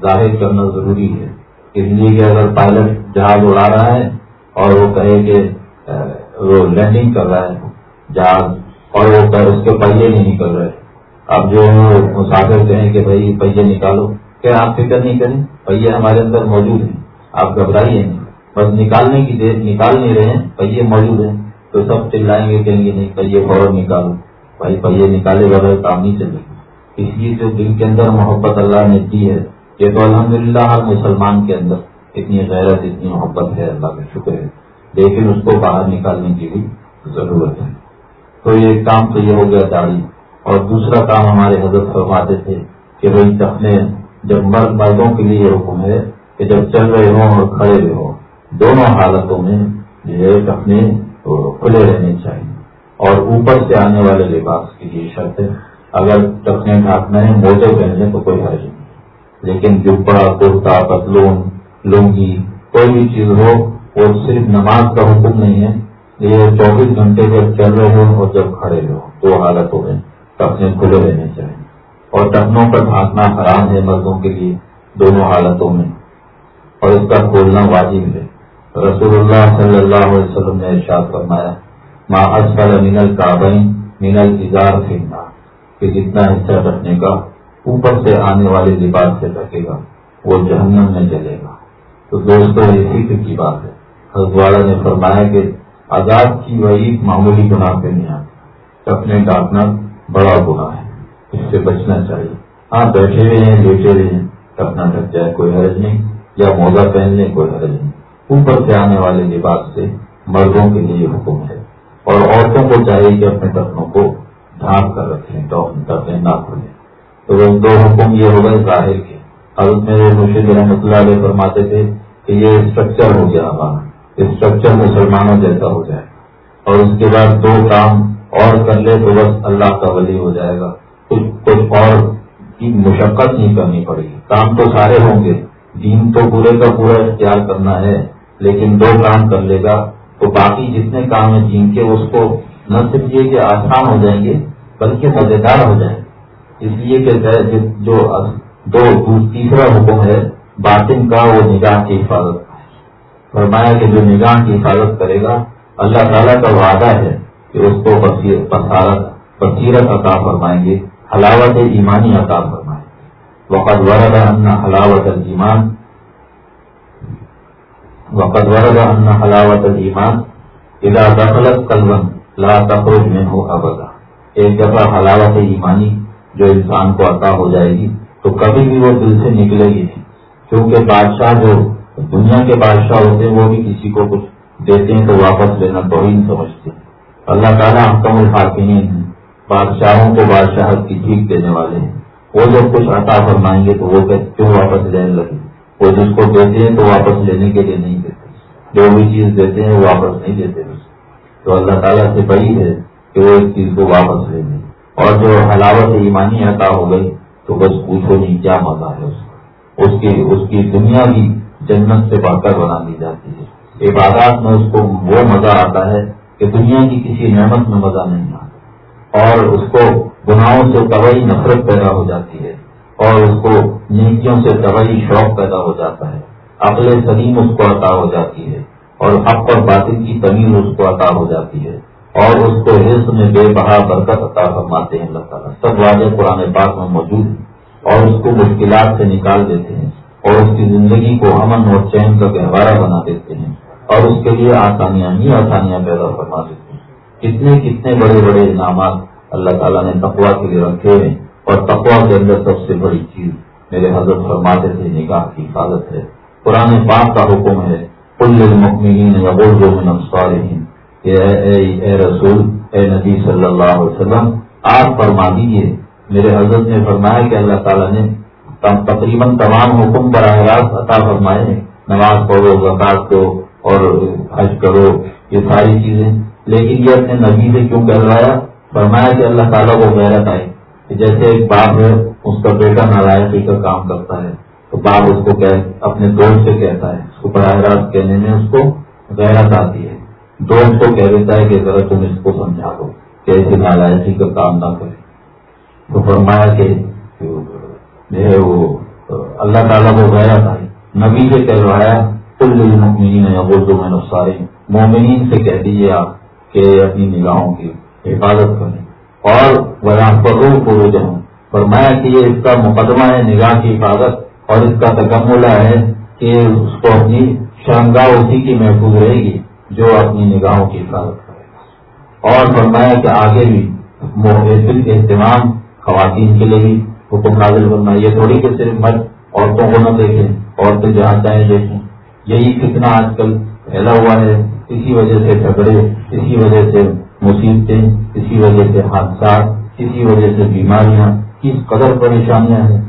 ظاہر کرنا ضروری ہے۔ اس لیے کہ اگر پائلٹ جہاز اڑا رہا ہے اور وہ کہے کہ وہ لینڈنگ کر رہا ہے، جہاز اور وہ اس کے پہیے نہیں نکل رہے۔ اب جو مسافر کہیں کہ بھائی پہیے نکالو کیا آپ فکر نہیں کریں پہیے ہمارے اندر موجود ہیں۔ آپ گھبرائیے نہیں۔ بس نکالنے کی دیر، نکال نہیں رہے ہیں پہیے موجود ہیں۔ تو سب چلائیں گے، کہیں گے نہیں پہیے فوراً نکالو۔ بھائی پہیے نکالے بغیر کام نہیں چلے۔ اس لیے جو دل کے اندر محبت اللہ نے دی ہے، یہ تو الحمدللہ ہر مسلمان کے اندر اتنی غیرت، اتنی محبت ہے، اللہ کا شکر ہے۔ لیکن اس کو باہر نکالنے کی بھی ضرورت ہے۔ تو یہ کام تو یہ ہو گیا داڑھی۔ اور دوسرا کام ہمارے حضرت فرماتے تھے کہ بھائی اپنے جب مرد مردوں کے لیے یہ حکم ہے کہ جب چل رہے ہوں اور کھڑے ہوئے ہوں، دونوں حالتوں میں یہ اپنے کھلے رہنے چاہیے۔ اور اوپر سے آنے والے لباس کی یہ شرط ہے اگر ٹکنے ڈھانکنا ہے موٹے پہننے تو کوئی حرج نہیں۔ لیکن جپڑا کرتا، پتلون، لنگی، کوئی بھی چیز ہو، وہ صرف نماز کا حکم نہیں ہے یہ چوبیس گھنٹے جب چل رہے ہوں اور جب کھڑے ہو دو حالتوں میں ٹکنے کھلے رہنے چاہیے۔ اور ٹکنوں پر ڈھانکنا حرام ہے مردوں کے لیے، دونوں حالتوں میں۔ اور اس کا کھولنا واجب ہے۔ رسول اللہ صلی اللہ علیہ وسلم نے ارشاد فرمایا ماں اسفل مینل کابئی مینل اظہار پھینکنا کہ جتنا حصہ رکھنے کا، اوپر سے آنے والے لباس سے رکھے گا، وہ جہنم میں جلے گا۔ تو دوستوں یہ فکر کی بات ہے۔ حضرت نے فرمایا کہ آزاد کی وہی معمولی گناہ پہ نہیں آتی۔ اپنے ڈاکنا بڑا گناہ ہے۔ اس سے بچنا چاہیے۔ ہاں بیٹھے ہوئے ہیں، لیٹے ہوئے ہیں۔ اپنا ڈھک جائے کوئی حرج نہیں، یا موزہ پہننے کوئی حرج نہیں۔ اوپر سے آنے والے لباس سے مردوں کے لیے حکم ہے۔ اور عورتوں کو چاہیے کہ اپنے دفنوں کو ڈھانپ کر رکھیں تو دفنے نہ کھلیں تو وہ دو حکم یہ ہو گئے ظاہر کے۔ حضرت میرے مرشد رحمۃ اللہ علیہ فرماتے تھے کہ یہ اسٹرکچر ہو گیا ہمارا۔ اسٹرکچر مسلمانوں جیسا ہو جائے اور اس کے بعد دو کام اور کر لے تو بس اللہ کا ولی ہو جائے گا۔ کچھ کچھ اور کی مشقت نہیں کرنی پڑے گی۔ کام تو سارے ہوں گے۔ دین تو پورے کا پورا اختیار کرنا ہے۔ لیکن دو کام کر لے گا۔ تو باقی جتنے کام ہیں دین کے، اس کو نہ صرف یہ کہ آسان ہو جائیں گے، بلکہ مزیدار ہو جائیں اس لیے کہ جو دو تیسرا حکم ہے، باطن کا وہ نگاہ کی حفاظت۔ فرمایا کہ جو نگاہ کی حفاظت کرے گا، اللہ تعالیٰ کا وعدہ ہے کہ اس کو بصیرت عطا فرمائیں گے، حلاوت ایمانی عطا فرمائیں وقت ورد ان حلاوت المان وقت ورد ان حلاوت المان اذا دخلت قلبا لا تخرج منه ابدا۔ ایک دفعہ حلاوت ایمانی جو انسان کو عطا ہو جائے گی تو کبھی بھی وہ دل سے نکلے گی نہیں۔ کیونکہ بادشاہ جو دنیا کے بادشاہ ہوتے ہیں وہ بھی کسی کو کچھ دیتے ہیں تو واپس لینا تو ہی سمجھتے ہیں۔ اللہ تعالیٰ ہم کم الفاقین ہیں۔ بادشاہوں کو بادشاہت کی ٹھیک دینے والے ہیں۔ وہ جب کچھ عطا فرمائیں گے تو وہ کیوں واپس لینے لگے وہ جس کو دیتے ہیں تو واپس لینے کے لیے نہیں دیتے۔ جو بھی چیز دیتے ہیں وہ واپس نہیں دیتے۔ تو اللہ تعالیٰ سے بڑی ہے کہ وہ اس چیز کو واپس لے لیں۔ اور جو حلاوت ایمانی عطا ہو گئی تو بس پوچھو نہیں کیا مزہ ہے اس کو اس کی اس کی دنیا بھی جنت سے بڑھ کر بنا دی جاتی ہے۔ عبادات میں اس کو وہ مزہ آتا ہے کہ دنیا کی کسی نعمت میں مزہ نہیں آتا۔ اور اس کو گناہوں سے طوی نفرت پیدا ہو جاتی ہے۔ اور اس کو نیکیوں سے طوی شوق پیدا ہو جاتا ہے۔ عقل سلیم اس کو عطا ہو جاتی ہے۔ اور حق اور باطن کی تمیز اس کو عطا ہو جاتی ہے۔ اور اس کو حص میں بے بہا برکت عطا فرماتے ہیں اللہ تعالیٰ۔ سب واضح قرآن پاک میں موجود ہے اور اس کو مشکلات سے نکال دیتے ہیں۔ اور اس کی زندگی کو امن اور چین کا گہوارہ بنا دیتے ہیں اور اس کے لیے آسانیاں ہی آسانیاں پیدا فرما دیتے ہیں۔ کتنے کتنے بڑے بڑے انعامات اللہ تعالیٰ نے تقوا کے لیے رکھے ہیں اور تقوا کے اندر سب سے بڑی چیز میرے حضرت فرماتے تھے، نگاہ کی حفاظت ہے۔ قرآن پاک کا حکم ہے کل المکمین یا جو اے رسول، اے نبی صلی اللہ علیہ وسلم، آپ فرما دیجیے میرے حضرت نے فرمایا کہ اللہ تعالیٰ نے تقریباً تمام حکم براہ راست عطا فرمائے، نماز پڑھو، زکات کو اور حج کرو، یہ ساری چیزیں۔ لیکن یہ اپنے نبی سے کیوں کہلوایا؟ فرمایا کہ اللہ تعالیٰ کو غیرت آئے کہ جیسے ایک باپ ہے، اس کا بیٹا نارائکی کا کام کرتا ہے، تو باپ اس کو اپنے دوست سے کہتا ہے، اس کو براہ راست کہنے میں اس کو غیرت آتی ہے۔ دوست کو کہہ دیتا ہے کہ ذرا تم اس کو سمجھا دو کہ ایسے نارائکی کا کام نہ کرے۔ تو فرمایا کہ وہ، اللہ تعالیٰ کو غیرت آئی نبی سے کہلوایا کل مکمین یا اردو میں نسارے مومنین سے کہہ دیجیے آپ کہ اپنی نگاہوں کی حفاظت کریں۔ اور وہاں پرو کو جاؤں فرمایا کہ یہ اس کا مقدمہ ہے، نگاہ کی حفاظت، اور اس کا تکملہ ہے کہ اس کو اپنی شرمگاہ اسی کی محفوظ رہے گی جو اپنی نگاہوں کی حفاظت کرے۔ گا اور فرمایا کہ آگے بھی دل کے اہتمام، خواتین کے لیے بھی حکم نازل کرنا یہ تھوڑی کہ صرف مرد عورتوں کو نہ دیکھیں، عورتیں جہاں چاہیں دیکھیں۔ یہی کتنا آج کل پھیلا ہوا ہے، اسی وجہ سے جھگڑے، اسی وجہ سے مصیبتیں کسی وجہ سے حادثات کسی وجہ سے بیماریاں، کس قدر پریشانیاں ہیں۔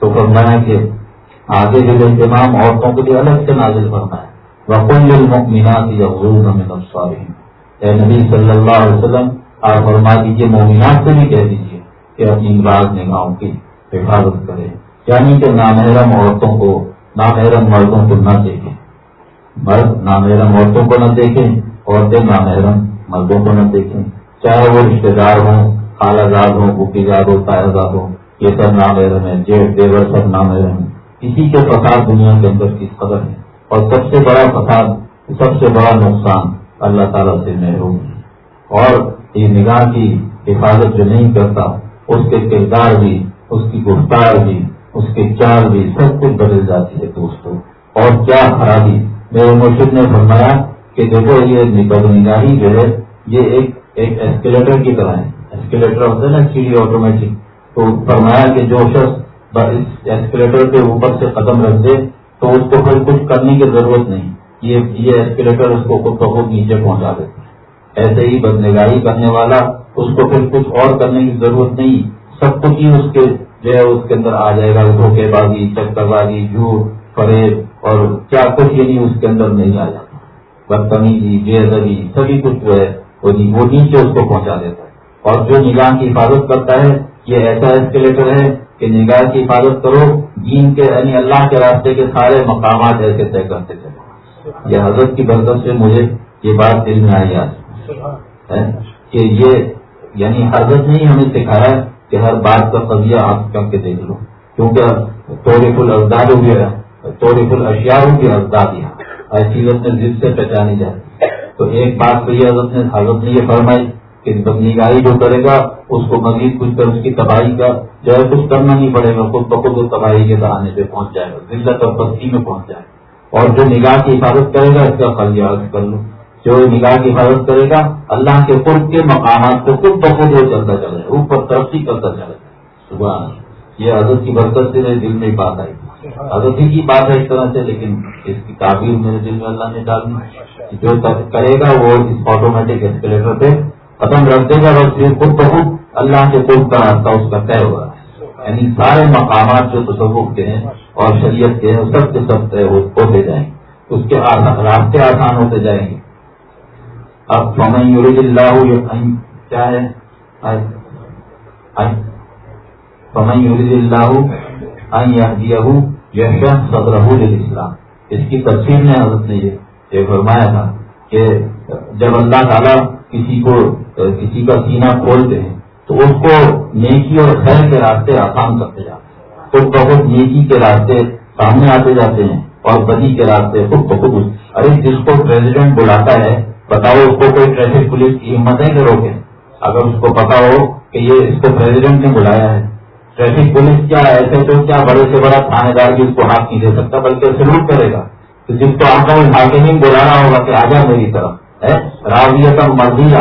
تو فرمایا کہ آگے جو اہتمام عورتوں کے لیے الگ سے نازل کرنا ہے وقل المینات یا حضور اے نبی صلی اللہ علیہ وسلم، آپ فرما دیجیے مومنات سے بھی کہہ دیجیے کہ اپنی باز نگاہوں کی حفاظت کرے۔ یعنی کہ نامحرم عورتوں کو نامحرم مردوں کو نہ دیکھیں۔ مرد نامحرم عورتوں کو نہ دیکھیں، عورتیں نامحرم مردوں کو نہ دیکھیں۔ چاہے وہ رشتے دار ہوں، خالہ زاد ہوں بکی زاد ہو تایا زاد ہو یہ سب نام ہے جیٹ دیور سب نام ہے کسی کے فساد دنیا کے اندر کس قدر ہے اور سب سے بڑا فساد، سب سے بڑا نقصان اللہ تعالیٰ سے محروم ہے۔ اور یہ نگاہ کی حفاظت جو نہیں کرتا اس کے کردار بھی، اس کی گفتار بھی، اس کے چال بھی سب کچھ بدل جاتی ہے دوستوں اور کیا خرابی؟ میرے مرشد نے فرمایا کہ دیکھو، یہ نگاہی جو ہے، یہ ایک ایک ایسکیلیٹر کی طرح ہے۔ ایسکیلیٹر ہوتا ہے نا سیڑھی آٹومیٹک تو فرمایا کہ جو شخص اس ایسکیلیٹر کے اوپر سے قدم رکھ دے، تو اس کو پھر کچھ کرنے کی ضرورت نہیں۔ یہ یہ ایسکیلیٹر اس کو خود بخود نیچے پہنچا دیتا ہے۔ ایسے ہی بد نگاہی کرنے والا، اس کو پھر کچھ اور کرنے کی ضرورت نہیں، سب کچھ ہی اس کے جو ہے اس کے اندر آ جائے گا، دھوکے بازی، چکر بازی، جھوٹ، فریب، اور کیا کچھ یہ نہیں اس کے اندر نہیں آ جاتا۔ بدتمیزی، بے ادبی، سبھی کچھ جو ہے جی، وہ نیچے اس کو پہنچا دیتا ہے۔ اور جو نگاہ کی حفاظت کرتا ہے، یہ ایسا ایسکیلیٹر ہے کہ نگاہ کی حفاظت کرو، دین کے یعنی اللہ کے راستے کے سارے مقامات ایسے طے کرتے تھے یہ حضرت کی برکت سے مجھے یہ بات دل میں آئی آج۔ کہ یہ یعنی حضرت نے ہی ہمیں سکھایا کہ ہر بات کا قضیہ آپ کر کے دیکھ لو، کیونکہ توڑی فل ازداد ہو گیا توڑی فل ہو گیا ازداد یہاں حیثیت میں ضد سے پہچانی جائے تو ایک بات تو یہ حضرت نے حضرت نے یہ فرمائی کہ بدنگاہی جو کرے گا، اس کو مزید کچھ کر اس کی تباہی کا، جو ہے، کچھ کرنا نہیں پڑے گا، خود بخود وہ تباہی کے دہانے پہ پہنچ جائے گا، ذلت اور بستی میں پہنچ جائے گا۔ اور جو نگاہ کی حفاظت کرے گا، اس کا خل یاد کر لو۔ جو نگاہ کی حفاظت کرے گا، اللہ کے قرب کے مقامات کو خود بخود وہ چلتا چلے اوپر ترقی کرتا چلے۔ صبح یہ حضرت کی برکت سے میرے دل میں بات آئی۔ حضرت ہی کی بات ہے ایک طرح سے، لیکن اس کی تعبیر میرے دل میں اللہ نے ڈالنی جو کرے گا وہ اس آٹومیٹک ایسکلیٹر پہ قدم رکھ دے گا اور پھر خود بخود اللہ کے خود کا راستہ اس کا طے ہوگا۔ یعنی سارے مقامات جو تصوف کے ہیں اور شریعت کے ہیں، سب کے سب طے ہوتے جائیں۔ اس کے راستے آسان ہوتے جائیں گے۔ اب یورج اللہ کیا ہے؟ یورج اللہ یہ صدر اسلام اس کی تفصیل میں حضرت نے یہ فرمایا تھا کہ جب اللہ تعالیٰ کسی کو، کسی کا سینہ کھولتے ہیں، تو اس کو نیکی اور خیر کے راستے آسان کرتے جاتے ہیں۔ خود بہت نیکی کے راستے سامنے آتے جاتے ہیں اور بدی کے راستے خود بخود۔ ارے، جس کو پریزیڈنٹ بلاتا ہے بتاؤ اس کو کوئی ٹریفک پولیس کی ہمت ہے کہ روکے اگر اس کو پتا ہو کہ یہ اس کو پریزیڈنٹ نے بلایا ہے۔ ٹریفک پولیس کیا ایسے تو کیا بڑے سے بڑا تھانے دار بھی اس کو ہاتھ نہیں دے سکتا، بلکہ سلوٹ کرے گا۔ تو جس کو آپ کو بلانا ہوگا کہ آ میری طرف۔ ہے؟ راویت مرضی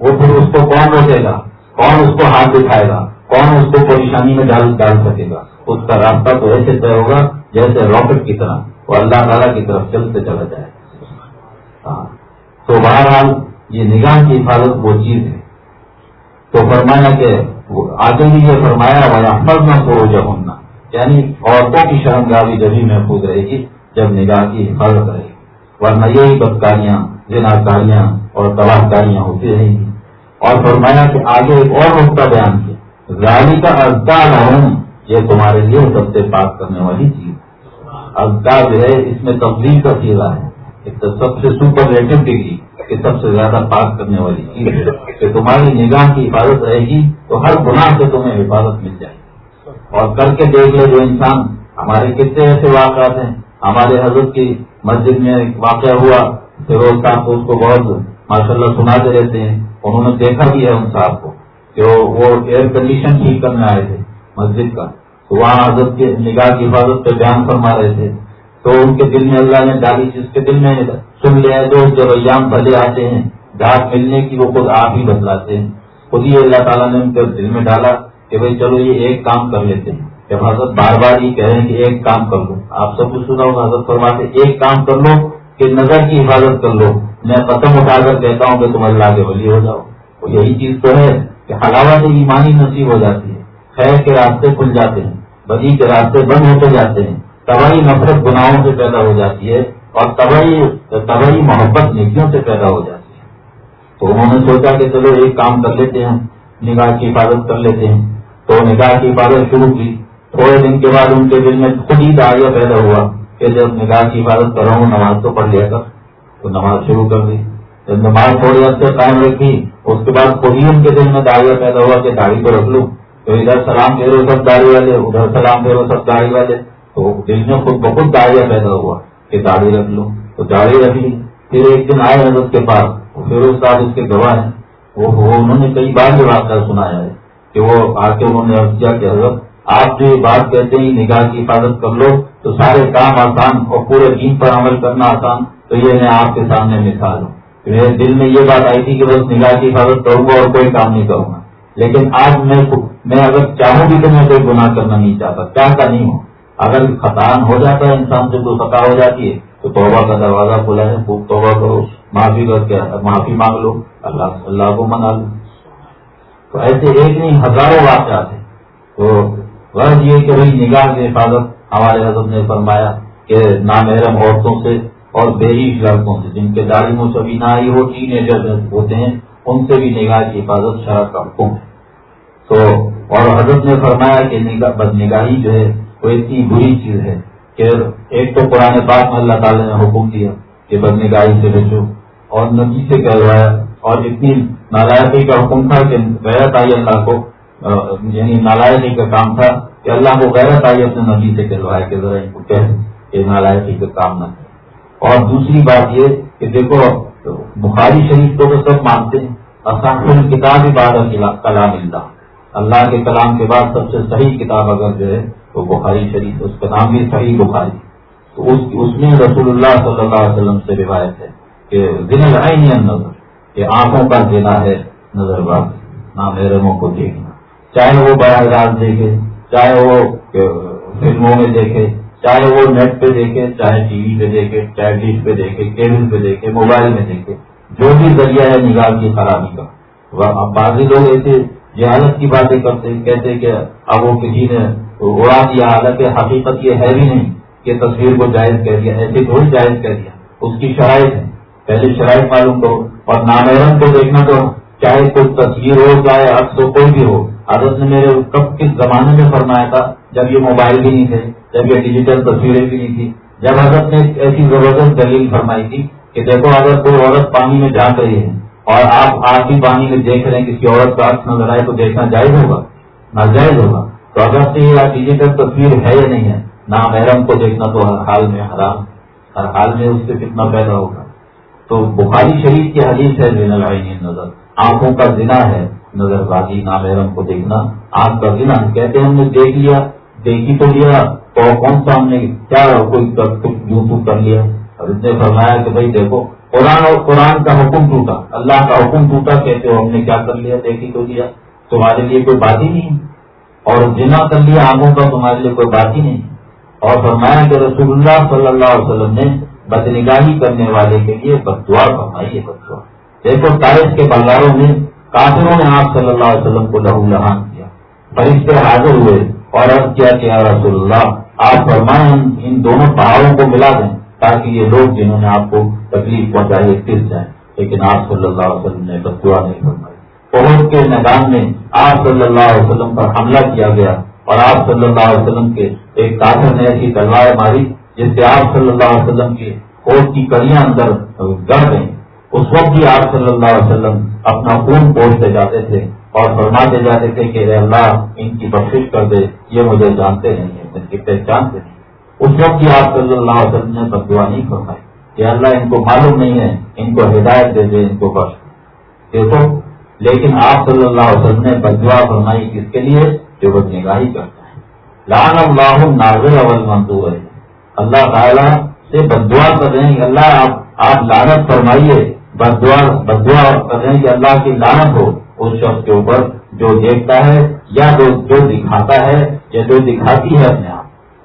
وہ پھر اس کو کون روکے گا؟ کون اس کو ہاتھ دکھائے گا؟ کون اس کو پریشانی میں ڈال ڈال سکے گا؟ اس کا راستہ تو ایسے طے ہوگا جیسے راکٹ کی طرح۔ وہ اللہ تعالیٰ کی طرف چلتے چلا جائے۔ ہاں۔ تو بہرحال یہ نگاہ کی حفاظت وہ چیز ہے۔ تو فرمایا کہ آگے بھی یہ فرمایا ہوا فرض نہ پروجہ ہونا یعنی عورتوں کی شرم گاہی جبھی محفوظ رہے گی، جب نگاہ کی حفاظت رہے گی۔ ورنہ یہی بدکاریاں جناکاریاں اور تباہ کاریاں ہوتی رہیں گی۔ اور فرمایا کہ آگے ایک اور نقطہ بیان کیا۔ رالی کا ازدار ہوں یہ تمہارے لیے سب سے بات کرنے والی چیز۔ ازدار جو ہے، اس میں تبدیل کا سیلا ہے۔ ایک تو سب سے سپر لیٹو ڈگری کہ سب سے زیادہ بات کرنے والی چیز ہے کہ تمہاری نگاہ کی حفاظت رہے گی تو ہر گناہ سے تمہیں حفاظت مل جائے گی۔ اور کر کے دیکھ لے جو انسان ہمارے کتنے ایسے واقعات ہیں۔ ہمارے حضرت کی مسجد میں واقعہ ہوا فیروز صاحب کو اس کو بہت ماشاء اللہ سناتے رہتے ہیں۔ انہوں نے دیکھا بھی ہے ان صاحب کو کہ وہ ایئر کنڈیشن ٹھیک کرنے آئے تھے مسجد کا۔ تو وہاں حضرت کے نگاہ کی حفاظت پہ بیان فرما رہے تھے۔ تو ان کے دل میں اللہ نے ڈالی جس کے دل میں سن لیا دوست جب ایام بھلے آتے ہیں ڈاک ملنے کی وہ خود آپ ہی بتلاتے ہیں۔ خود ہی اللہ تعالیٰ نے ان کے دل میں ڈالا کہ بھائی چلو یہ ایک کام کر لیتے ہیں۔ جب حضرت بار بار یہ کہہ رہے ہیں کہ ایک کام کر لو۔ آپ سب کچھ سنا ہوگا، حضرت فرماتے ایک کام کر لو کہ نظر کی حفاظت کر لو۔ میں قدم اٹھا کر کہتا ہوں کہ تم اللہ کے ولی ہو جاؤ۔ وہ یہی چیز تو ہے کہ حلاوت ایمانی نصیب ہو جاتی ہے۔ خیر کے راستے کھل جاتے ہیں، بدی کے راستے بند ہوتے جاتے ہیں۔ تباہی نفرت گناہوں سے پیدا ہو جاتی ہے اور تباہی تباہی محبت نیکیوں سے پیدا ہو جاتی ہے۔ تو انہوں نے سوچا کہ چلو ایک کام کر لیتے ہیں، نگاہ کی حفاظت کر لیتے ہیں۔ تو نگاہ کی حفاظت شروع کی۔ تھوڑے دن کے بعد ان کے دل میں خود ہی داغیہ پیدا ہوا کہ جب نگاہ کی حفاظت کر رہا ہوں، نماز تو پڑھ لیا کر۔ تو نماز شروع کر دی۔ جب نماز تھوڑی حد سے قائم رکھی، اس کے بعد خود ہی ان کے دل میں داڑیاں پیدا ہوا کہ داڑھی کو رکھ لوں۔ تو ادھر سلام پھیرو سب داڑھی والے، ادھر سلام پھیرو سب داڑھی والے۔ تو دل میں خود بہت داڑیاں پیدا ہوا کہ داڑھی رکھ لوں تو داڑھی رکھی، پھر ایک دن آئے حضرت کے پاس پھر اس اس کے گواہ ہیں۔ وہ انہوں نے کئی بار جو واقعہ سنایا ہے کہ وہ آ کے انہوں نے کیا کہ حضرت، آپ جو یہ بات کہتے ہیں نگاہ کی حفاظت کر لو، تو سارے کام آسان اور پورے دین پر عمل کرنا آسان، تو یہ میں آپ کے سامنے مثال ہوں۔ میرے دل میں یہ بات آئی تھی کہ بس نگاہ کی حفاظت کروں گا اور کوئی کام نہیں کروں گا۔ لیکن آج میں میں اگر چاہوں بھی تو میں کوئی گناہ کرنا نہیں چاہتا چاہتا نہیں ہوں۔ اگر خطان ہو جاتا ہے انسان سے کوئی خطا ہو جاتی ہے، تو توبہ کا دروازہ کھلا ہے، خوب توبہ کرو، معافی کر کے معافی مانگ لو، اللہ اللہ کو منا لو۔ تو ایسے ایک نہیں، ہزاروں واقعات ہیں۔ تو غرض یہ کہ بھائی نگاہ کی حفاظت ہمارے حضرت نے فرمایا کہ نامحرم عورتوں سے اور بیریش لڑکوں سے، جن کے داڑھی میں سبھی نہ آئی وہ ٹین ایجر ہوتے ہیں، ان سے بھی نگاہ کی حفاظت شراب کا حکم ہے۔ تو اور حضرت نے فرمایا کہ نگاہ بد نگاہی جو ہے وہ اتنی بری چیز ہے کہ ایک تو پرانے پاک میں اللہ تعالی نے حکم دیا کہ بد نگاہی سے بچو اور نبی سے کہلوایا اور اتنی نالائقی کا حکم تھا کہ غیرت آئی اللہ کو یعنی نالائقی کا کام تھا کہ اللہ کو غیرت آئی اپنے نبی سے کہلوایا کہ ذرا ان کو کہ نالائقی کا کام نہ تھا اور دوسری بات یہ کہ دیکھو، بخاری شریف کو تو سب مانتے ہیں آسان کتاب ہی کلام اللہ۔ اللہ کے کلام کے بعد سب سے صحیح کتاب اگر جو ہے تو بخاری شریف، اس کا نام بھی صحیح بخاری۔ تو اس اس میں رسول اللہ صلی اللہ علیہ وسلم سے روایت ہے کہ دن نہیں نظر کہ آنکھوں کا دینا ہے نظر بات نہ کو دیکھنا۔ چاہے وہ بڑا راز دیکھے، چاہے وہ فلموں میں دیکھے، چاہے وہ نیٹ پہ دیکھے، چاہے ٹی وی پہ دیکھے، چاہے ڈش پہ دیکھے، کیبل پہ دیکھے، موبائل میں دیکھے، جو بھی ذریعہ ہے نگاہ کی خرابی کا۔ بعض لوگ ایسے جہالت کی باتیں کرتے کہتے کہ اب وہ کسی نے اڑا دیا حالانکہ حقیقت یہ ہے بھی نہیں کہ تصویر کو جائز کہہ دیا، ایسے تھوڑی جائز کہہ دیا۔ اس کی شرائط ہے پہلے شرائط معلوم کرو اور نامحرم کو دیکھنا تو چاہے کوئی تصویر ہو، چاہے عکس ہو، کوئی بھی ہو۔ حضرت نے میرے کب کس زمانے میں فرمایا تھا؟ جب یہ موبائل بھی نہیں تھے، جب یہ ڈیجیٹل تصویریں بھی نہیں تھی جب حضرت نے ایسی زبردست دلیل فرمائی تھی کہ دیکھو، اگر کوئی عورت پانی میں جا رہی ہے اور آپ آپ بھی پانی میں دیکھ رہے ہیں کسی عورت کا نظر آئے تو دیکھنا جائز ہوگا، ناجائز ہوگا۔ تو اگر سے یہ ڈیجیٹل تصویر ہے یا نہیں ہے نہ محرم کو دیکھنا تو ہر حال میں حرام، ہر حال میں اس سے کتنا پیدا ہوگا۔ تو بخاری شریف کی حدیث ہے زین العین نظر آنکھوں کا ذنا ہے نظر بازی نامحرم کو دیکھنا آنکھ کا ذنا کہتے ہیں ہم نے دیکھ لیا، دیکھی تو لیا تو کون سا ہم نے کیا کوئی یوں کر لیا۔ اور اس نے فرمایا کہ بھائی دیکھو قرآن اور قرآن کا حکم ٹوٹا۔ اللہ کا حکم ٹوٹا کہتے ہو ہم نے کیا کر لیا، دیکھی تو دیا۔ تمہارے لیے کوئی بات ہی نہیں۔ اور جنا کر لیا آگوں کا، تمہارے لیے کوئی بات ہی نہیں۔ اور فرمایا کہ رسول اللہ صلی اللہ علیہ وسلم نے بدنگاہی کرنے والے کے لیے بدعا فرمائی ہے بدعا دیکھو، تاریخ کے بازاروں میں کافروں نے آپ صلی اللہ علیہ وسلم کو لہو لہان کیا۔ فرشتے حاضر ہوئے اور اب کیا کہ رسول اللہ، آپ فرمائیں ان دونوں پہاڑوں کو ملا دیں۔ تاکہ یہ لوگ جنہوں نے آپ کو تکلیف پہنچائی پھر جائیں۔ لیکن آپ صلی اللہ علیہ وسلم نے بدعا نہیں فرمائی۔ پہنچ کے میدان میں آپ صلی اللہ علیہ وسلم پر حملہ کیا گیا اور آپ صلی اللہ علیہ وسلم کے ایک کافر نے ایسی تلوار ماری جس سے آپ صلی اللہ علیہ وسلم کے کوٹ کی کڑیاں اندر گڑ گئیں۔ اس وقت بھی آپ صلی اللہ علیہ وسلم اپنا خون پوچھتے جاتے تھے اور فرماتے جاتے تھے کہ اللہ ان کی بخش کر دے، یہ مجھے جانتے نہیں ہیں، ان کی پہچانتے نہیں۔ اس وقت آپ صلی اللہ علیہ وسلم نے بدوا نہیں فرمائی کہ اللہ ان کو معلوم نہیں ہے، ان کو ہدایت دے دے، ان کو بخش دیکھو، لیکن آپ صلی اللہ علیہ وسلم نے بدوا فرمائی کس کے لیے؟ جو بد نگاہی کرتا ہے۔ لان اللہ نازل اول منظور ہے اللہ تعالیٰ سے بدوا کر رہے ہیں کہ اللہ، آپ آپ لانت فرمائیے۔ بدوا بدوا کر رہے ہیں کہ اللہ کی لانت ہو۔ اس شخص کے اوپر جو دیکھتا ہے یا جو دکھاتا ہے، یا جو دکھاتی ہے اپنے آپ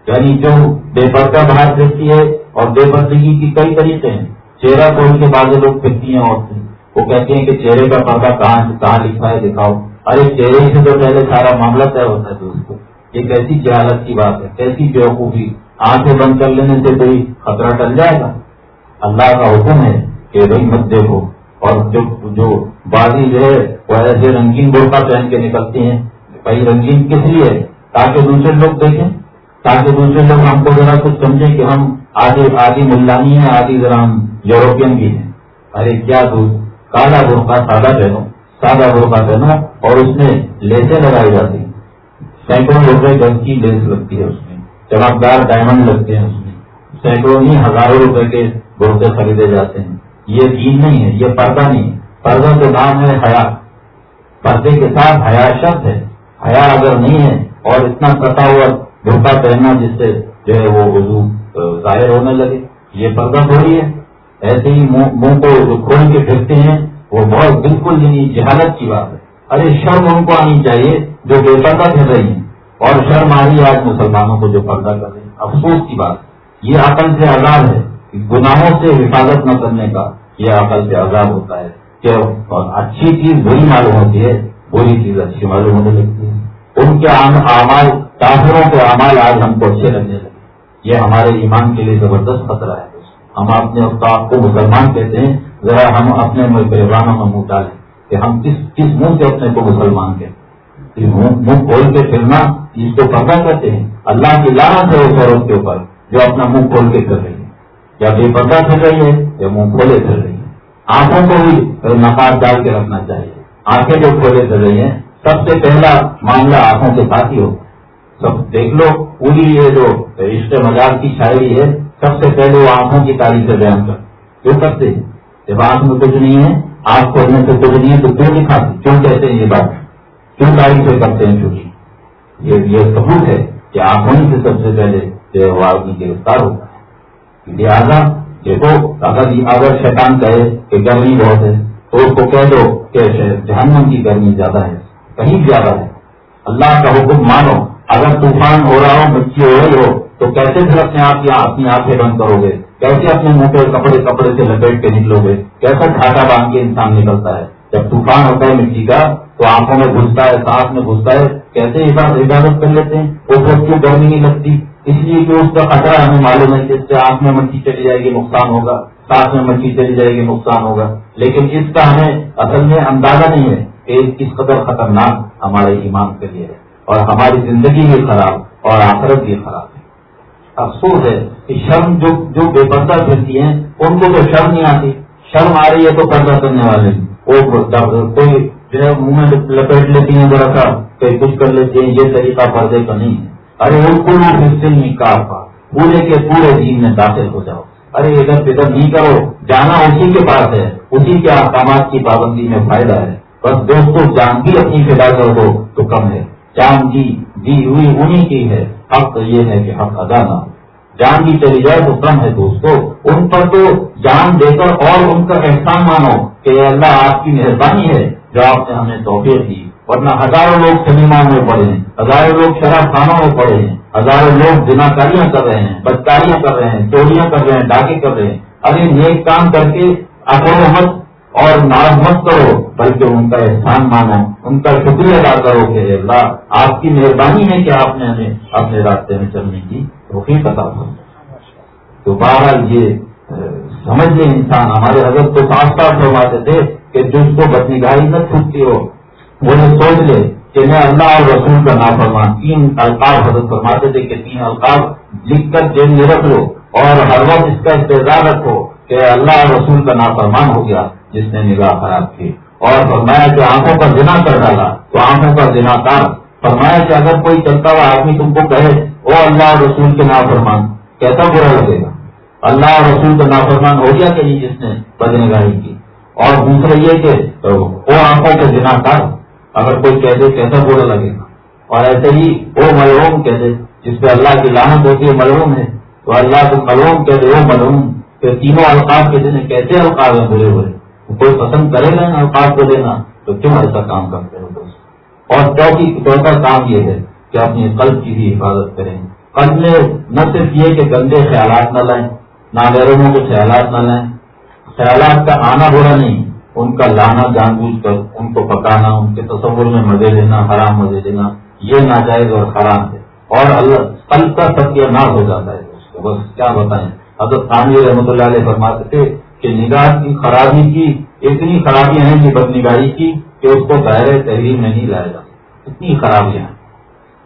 یعنی جو بے پردہ باہر پھرتی ہے اور بے پردگی کی کئی طریقے ہیں۔ چہرہ کھول کے بعض لوگ پھرتی ہیں عورتیں وہ کہتے ہیں کہ چہرے کا پردہ کہاں کہاں لکھا ہے؟ دکھاؤ۔ ارے چہرے سے تو پہلے سارا معاملہ طے ہوتا ہے دوست یہ کیسی جہالت کی بات ہے؟ کیسی بےوقوفی آنکھیں بند کر لینے سے کوئی خطرہ ٹل جائے گا؟ اللہ کا حکم ہے کہ بھائی مت دیکھو۔ اور جو جو بازی جو ہے، وہ ایسے رنگین گوٹا پہن کے نکلتی ہیں۔ بھائی رنگین کس لیے تاکہ دوسرے لوگ دیکھیں۔ تاکہ دوسرے لوگ ہم کو ذرا کچھ سمجھیں کہ ہم آدھی آدھی ملانی ہیں، آدھی ذرا ہم یوروپین بھی ہیں۔ ارے، کیا دودھ کالا برقع سادہ پہنو سادہ برقع پہنو اور اس میں لیسیں لگائی جاتی ہیں۔ سینکڑوں روپے گز کی لیس لگتی ہے اس میں، چمکدار ڈائمنڈ لگتے ہیں اس میں۔ سینکڑوں ہی ہزاروں روپے کے برقے خریدے جاتے ہیں۔ یہ دین نہیں ہے، یہ پردہ نہیں ہے۔ پردہ کے نام ہے حیا۔ پردے کے ساتھ حیا شبد ہے۔ حیا اگر نہیں ہے اور اتنا کٹا ہوا برقع پہننا جس سے جو ہے وہ وضو ظاہر ہونے لگے۔ یہ پردہ تھوڑی ہے۔ ایسے ہی منہ کو جو کھول کے پھرتے ہیں، وہ بہت بالکل یعنی جہالت کی بات ہے۔ ارے، شرم ان کو آنی چاہیے جو بے پردہ پھر رہی ہیں۔ اور شرم آ رہی ہے آج مسلمانوں کو جو پردہ کر رہے ہیں۔ افسوس کی بات۔ یہ عقل سے آزاد ہے۔ گناہوں سے حفاظت نہ کرنے کا یہ عقل سے آزاد ہوتا ہے۔ کہ اچھی چیز بری معلوم ہوتی ہے، بری چیز اچھی معلوم ہونے لگتی ہے۔ ان کے اعمال کافروں کے اعمال آج ہم کو اچھے لگنے لگے۔ یہ ہمارے ایمان کے لیے زبردست خطرہ ہے۔ ہم اپنے آپ کو مسلمان کہتے ہیں، ذرا ہم اپنے پریوانوں میں منہ ڈالیں کہ ہم کس کس منہ سے اپنے کو مسلمان کہتے ہیں منہ کھول کے پھرنا، اس کو پردہ کرتے ہیں۔ اللہ کی لانت ہے اس عورت کے اوپر جو اپنا منہ کھول کے کر رہی ہے۔ یا بے پردہ پھر رہی ہے یا منہ کھولے پھر رہی ہے۔ آنکھوں کو بھی نقاب ڈال کے رکھنا چاہیے۔ آنکھیں جو کھولے پھر رہی ہیں، سب سے پہلا معاملہ آنکھوں کے ساتھ ہی ہوتا سب دیکھ لو، پوری یہ جو رشتے مزاق کی شاعری ہے، سب سے پہلے وہ آنکھوں کی تاریخ سے بیان کر۔ کیوں کرتے ہیں۔ جب آنکھ میں کچھ نہیں ہے۔ آنکھ کھولنے سے کچھ نہیں ہے تو کیوں دکھاتے کیوں کہتے ہیں یہ بات؟ کیوں تاریخ سے کرتے ہیں چھوٹی یہ یہ ثبوت ہے کہ آنکھوں سے سب سے پہلے وہ آدمی گرفتار ہوتا ہے۔ لہٰذا دیکھو، اگر اگر شیطان کہے کہ گرمی بہت ہے، تو اس کو کہہ دو کہ جہنم کی گرمی زیادہ ہے، کہیں زیادہ ہے۔ اللہ کا حکم مانو۔ اگر طوفان ہو رہا ہو مچھی ہو رہی ہو، تو کیسے پھر اپنے آپ کی اپنی آنکھیں بند کرو گے؟ کیسے اپنے منہ پہ کپڑے کپڑے سے لپیٹ کے نکلو گے؟ کیسا ڈھاٹا باندھ کے انسان نکلتا ہے؟ جب طوفان ہوتا ہے مٹی کا، تو آنکھوں میں گھستا ہے، سانس میں گھستا ہے، کیسے حفاظت کر لیتے ہیں؟ وہ سب کی گرمی نہیں لگتی؟ اس لیے کہ اس کا خطرہ ہمیں معلوم ہے جس سے آنکھ میں مچھی چلی جائے گی، نقصان ہوگا۔ سانس میں مچھی چلی جائے گی، نقصان ہوگا۔ لیکن اس کا ہمیں اصل میں اندازہ نہیں ہے کہ کس قدر خطرناک ہمارے ایمان کے لیے ہے۔ اور ہماری زندگی بھی خراب اور آخرت بھی خراب ہے۔ افسوس ہے کہ شرم جو جو بے پردہ پھرتی ہیں، ان کو تو شرم نہیں آتی۔ شرم آ رہی ہے تو پردہ کرنے والے وہ کوئی جو ہے منہ میں لپیٹ لیتی ہیں ذرا سا کہیں کچھ کر لیتے ہیں، یہ طریقہ پردے کا نہیں ہے۔ ارے ان کو حصے نکال پا پورے کے پورے دین میں داخل ہو جاؤ۔ ارے، ادھر ادھر نہیں کرو۔ جانا اسی کے پاس ہے۔ اسی کے احکامات کی پابندی میں فائدہ ہے۔ بس دوستوں جان بھی اپنی فدا کر دو تو کم ہے۔ جان کی دی ہوئی انہیں کی ہے، حق تو یہ ہے کہ حق ادا نہ جان بھی چلی جائے تو کم ہے دوستو۔ ان پر تو جان دے کر اور ان کا احسان مانو کہ اللہ، آپ کی مہربانی ہے جو آپ نے ہمیں توفیق دی۔ ورنہ ہزاروں لوگ سنیما میں پڑے ہیں، ہزاروں لوگ شراب خانوں میں پڑے ہیں، ہزاروں لوگ جنا کاریاں کر رہے ہیں، بدکاریاں کر رہے ہیں، چوریاں کر رہے ہیں، ڈاکے کر رہے ہیں۔ ارے نیک کام کر کے اکڑو مت اور ناز مت کرو، بلکہ ان کا احسان مانو، ان کا شکریہ ادا کرو کہ اللہ، آپ کی مہربانی ہے کہ آپ نے ہمیں اپنے راستے میں چلنے کی روکی پتا تو بہرحال یہ سمجھ لیں انسان، ہمارے حضرت تو صاف صاف فرماتے تھے کہ جس کو بدنگاہی نہ چھوٹتی ہو، وہ سوچ لے کہ میں اللہ اور رسول کا نام فرمان تین القاب حضرت فرماتے تھے کہ تین القاب لکھ کر جیل میں رکھ لو اور ہر وقت اس کا انتظار رکھو کہ اللہ اور رسول کا نام فرمان ہو گیا۔ جس نے نگاہ خراب کی۔ اور فرمایا کہ آنکھوں کا جنا کر ڈالا۔ تو آنکھوں کا جنا کار فرمایا کہ اگر کوئی چلتا ہوا آدمی تم کو کہے وہ اللہ اور رسول کے نام فرمان کیسا برا لگے گا؟ اللہ اور رسول کا نافرمان ہو گیا کہ نہیں جس نے بدنگاہی کی۔ اور دوسرا یہ کہ وہ آنکھوں کے جنا کار اگر کوئی کہہ دے، کیسا برا لگے گا؟ اور ایسے ہی وہ ملوم کہہ دے، جس پہ اللہ کی لانت ہوتی ہے ملوم ہے۔ تو اللہ کو ملوم کہہ دے وہ ملوم پھر تینوں القاب کے دن کیسے القاب ہیں برے ہوئے؟ کوئی پسند کرے گا نا القاب کو دینا، تو کیوں ایسا کام کرتے ہو دوست؟ اور چوتھی چوتھا کام یہ ہے کہ اپنی قلب کی بھی حفاظت کریں۔ قلب میں نہ صرف یہ کہ گندے خیالات نہ لائیں نہ کے خیالات نہ لائیں۔ خیالات کا آنا برا نہیں، ان کا لانا، جان بوجھ کر ان کو پکانا، ان کے تصور میں مزے لینا، حرام مزے لینا، یہ ناجائز اور حرام ہے۔ اور اللہ کل کا ستیہ نہ ہو جاتا ہے اس کو بس کیا بتائیں؟ حضرت خانوی رحمۃ اللہ علیہ فرماتے تھے کہ نگاہ کی خرابی کی اتنی خرابیاں ہیں کہ بد نگاہی کی کہ اس کو دائرۂ تحریر میں نہیں لایا جاتا۔ اتنی خرابیاں ہیں۔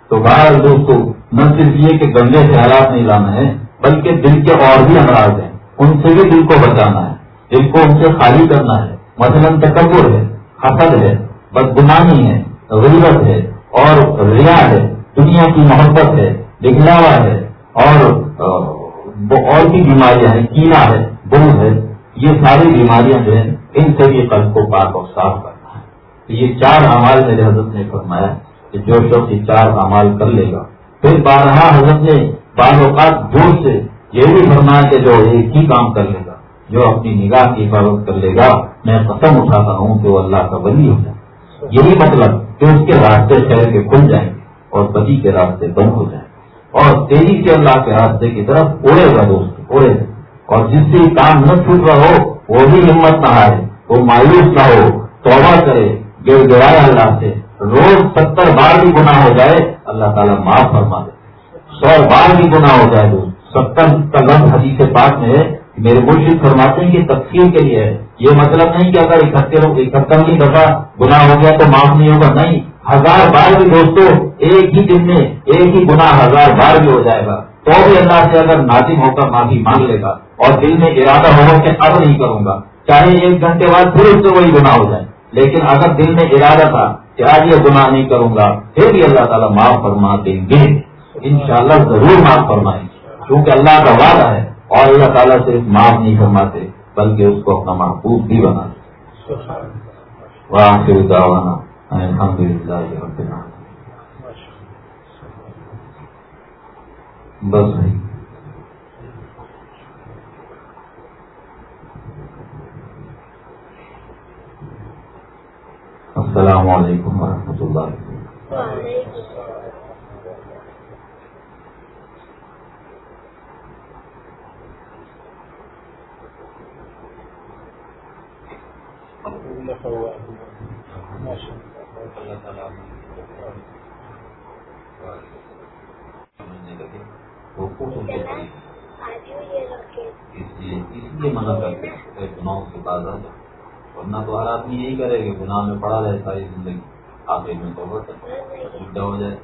تو باہر دوستوں نہ صرف یہ کہ گندے خیالات نہیں لانا ہے، بلکہ دل کے اور بھی امراض ہیں۔ ان سے بھی دل کو بچانا ہے۔ دل کو ان سے خالی کرنا ہے۔ مثلاً تکبر ہے حسد ہے، بدگمانی ہے غریبت ہے اور ریا ہے، دنیا کی محبت ہے، دکھلاوا ہے اور اور بھی بیماریاں ہیں، کینا ہے بل ہے۔ یہ ساری بیماریاں جو ہیں، ان سے بھی قلب کو پاک اور صاف کرنا ہے۔ یہ چار امال میرے حضرت نے فرمایا کہ جو شخص یہ چار امال کر لے گا، پھر بارہا حضرت نے بعض اوقات دور سے یہ بھی فرمایا کہ جو ایک ہی کام کر لے گا، جو اپنی نگاہ کی حفاظت کر لے گا، میں قسم اٹھاتا ہوں کہ وہ اللہ کا بلی ہو جائے۔ یہی مطلب کہ اس کے راستے شہر کے کھل جائیں گے اور پتی کے راستے بند ہو جائیں اور تیزی سے اللہ کے راستے کی طرف اڑے گا دوست اڑے گا۔ اور جس سے کام نہ چھوٹ رہا ہو، وہ بھی ہمت نہ آئے وہ مایوس نہ ہو، توبہ کرے گر گرائے اللہ سے۔ روز ستر بار بھی گناہ ہو جائے، اللہ تعالیٰ معاف فرما دے۔ سو بار بھی گناہ ہو جائے دوست ستر کا لفظ حدیث پاک میں ہے میرے مرشد فرماتے ہیں کہ تفصیل کے لیے ہے۔ یہ مطلب نہیں کہ اگر اکہتر اکہتر دفعہ گناہ ہو گیا تو معاف نہیں ہوگا۔ نہیں، ہزار بار بھی دوستوں ایک ہی دن میں ایک ہی گناہ ہزار بار بھی ہو جائے گا۔ تو بھی اللہ سے اگر نازم ہو کر معافی مانگ لے گا اور دل میں ارادہ ہوگا کہ اب نہیں کروں گا، چاہے ایک گھنٹے بعد پھر اس سے وہی گناہ ہو جائے۔ لیکن اگر دل میں ارادہ تھا کہ آج یہ گناہ نہیں کروں گا، پھر بھی اللہ تعالیٰ معاف فرما دیں گے۔ انشاءاللہ ضرور معاف فرمائیں۔ کیونکہ اللہ کا وعدہ ہے اور اللہ تعالیٰ صرف معاف نہیں فرماتے، بلکہ اس کو اپنا محبوب بھی بناتے۔ وہاں سے دعوانا الحمد للہ بس بھائی السلام علیکم ورحمۃ اللہ۔ اس لیے منع کرتے گناہوں سے تازہ ورنہ تو ہر آدمی یہی کرے کہ گناہ میں پڑا رہے ساری زندگی۔ آخر میں تو الٹا ہو جائے۔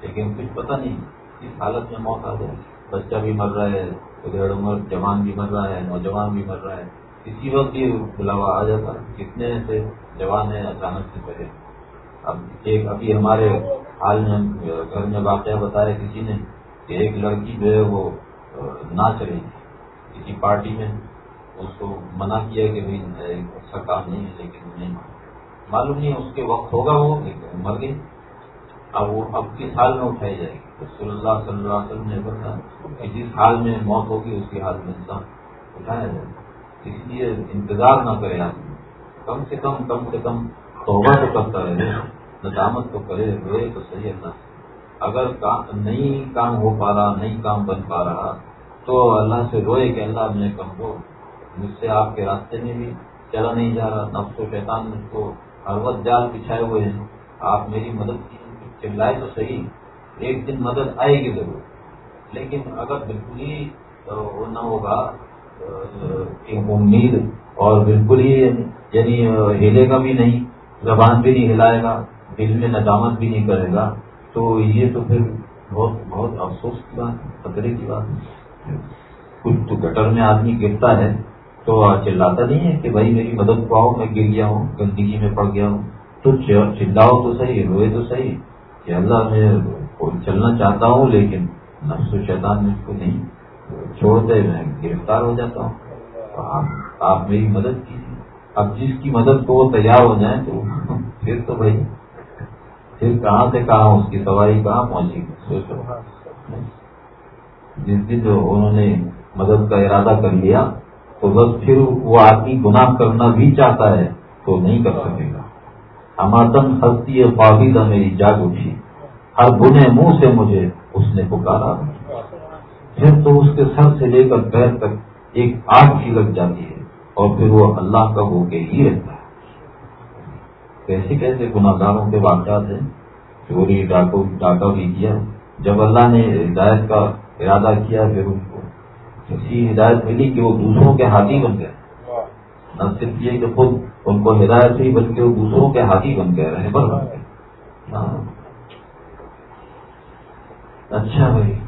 لیکن کچھ پتہ نہیں کس حالت میں موت آ جائے۔ بچہ بھی مر رہا ہے ادھر عمر، جوان بھی مر رہا ہے، نوجوان بھی مر رہا ہے۔ اسی وقت یہ بلاوا آ جاتا کتنے سے جوان ہیں اچانک سے پہلے اب ایک ابھی ہمارے حال میں، گھر میں واقعہ بتایا کسی نے کہ ایک لڑکی جو ہے وہ ناچ رہی تھی کسی پارٹی میں اس کو منع کیا کہ بھائی اچھا کام نہیں ہے، لیکن نہیں معلوم نہیں اس کے وقت ہوگا وہ مر گئی۔ اب وہ، اب کس حال میں اٹھائی جائے گی؟ رسول اللہ صلی اللہ علیہ وسلم نے بتایا کہ جس حال میں موت ہوگی، اس کے حال میں انسان اٹھایا جائے گا۔ اس لیے انتظار نہ کرے آپ۔ کم سے کم کم سے کم توبہ تو کرتا رہے۔ ندامت تو کرے روئے تو صحیح اللہ اگر کام نہیں کام ہو پا رہا، نہیں کام بن پا رہا، تو اللہ سے روئے کہ اللہ میں کمزور، مجھ سے آپ کے راستے میں بھی چلا نہیں جا رہا، نفس و شیطان مجھ کو ہر وقت جال پچھائے ہوئے ہیں۔ آپ میری مدد کی چلائے تو صحیح، ایک دن مدد آئے گی ضرور۔ لیکن اگر بالکل ہی نہ ہوگا امید اور بالکل ہی یعنی ہلے گا بھی نہیں، زبان بھی نہیں ہلائے گا، دل میں ندامت بھی نہیں کرے گا۔ تو یہ تو پھر بہت بہت افسوس کی بات خطرے کی بات کچھ تو گٹر میں آدمی گرتا ہے تو چلاتا نہیں ہے کہ بھائی میری مدد کو آؤ میں گر گیا ہوں، گندگی میں پڑ گیا ہوں۔ تو چلاؤ تو صحیح، روئے تو صحیح۔ کہ اللہ میں چلنا چاہتا ہوں لیکن نفس و شیطان میں اس کو نہیں۔ چھوڑ دے، میں گرفتار ہو جاتا ہوں۔ آپ میری مدد کیجیے۔ اب جس کی مدد کو وہ تیار ہو جائیں تو پھر تو بھائی پھر کہاں سے کہاں اس کی سواری کہاں پہنچی؟ سوچو جس دن جو انہوں نے مدد کا ارادہ کر لیا تو بس پھر وہ آدمی گناہ کرنا بھی چاہتا ہے تو نہیں کر سکے گا۔ ہمارتن ہستی ہے میری جاگ اٹھی۔ ہر بنے منہ سے مجھے اس نے پکارا۔ پھر تو اس کے سر سے لے کر پیر تک ایک آگ سی لگ جاتی ہے اور پھر وہ اللہ کا ہو کے ہی رہتا ہے۔ کیسے کیسے گناگاروں کے واقعات ہیں؟ چوری، ڈاکو، ڈاکہ بھی کیا۔ جب اللہ نے ہدایت کا ارادہ کیا، پھر ان کو ایسی ہدایت ملی کہ وہ دوسروں کے ہاتھی بن گئے۔ نہ صرف یہ کہ خود ان کو ہدایت ہوئی، بلکہ وہ دوسروں کے ہاتھی بن گئے رہے بن گئے۔ ہاں۔ اچھا بھائی۔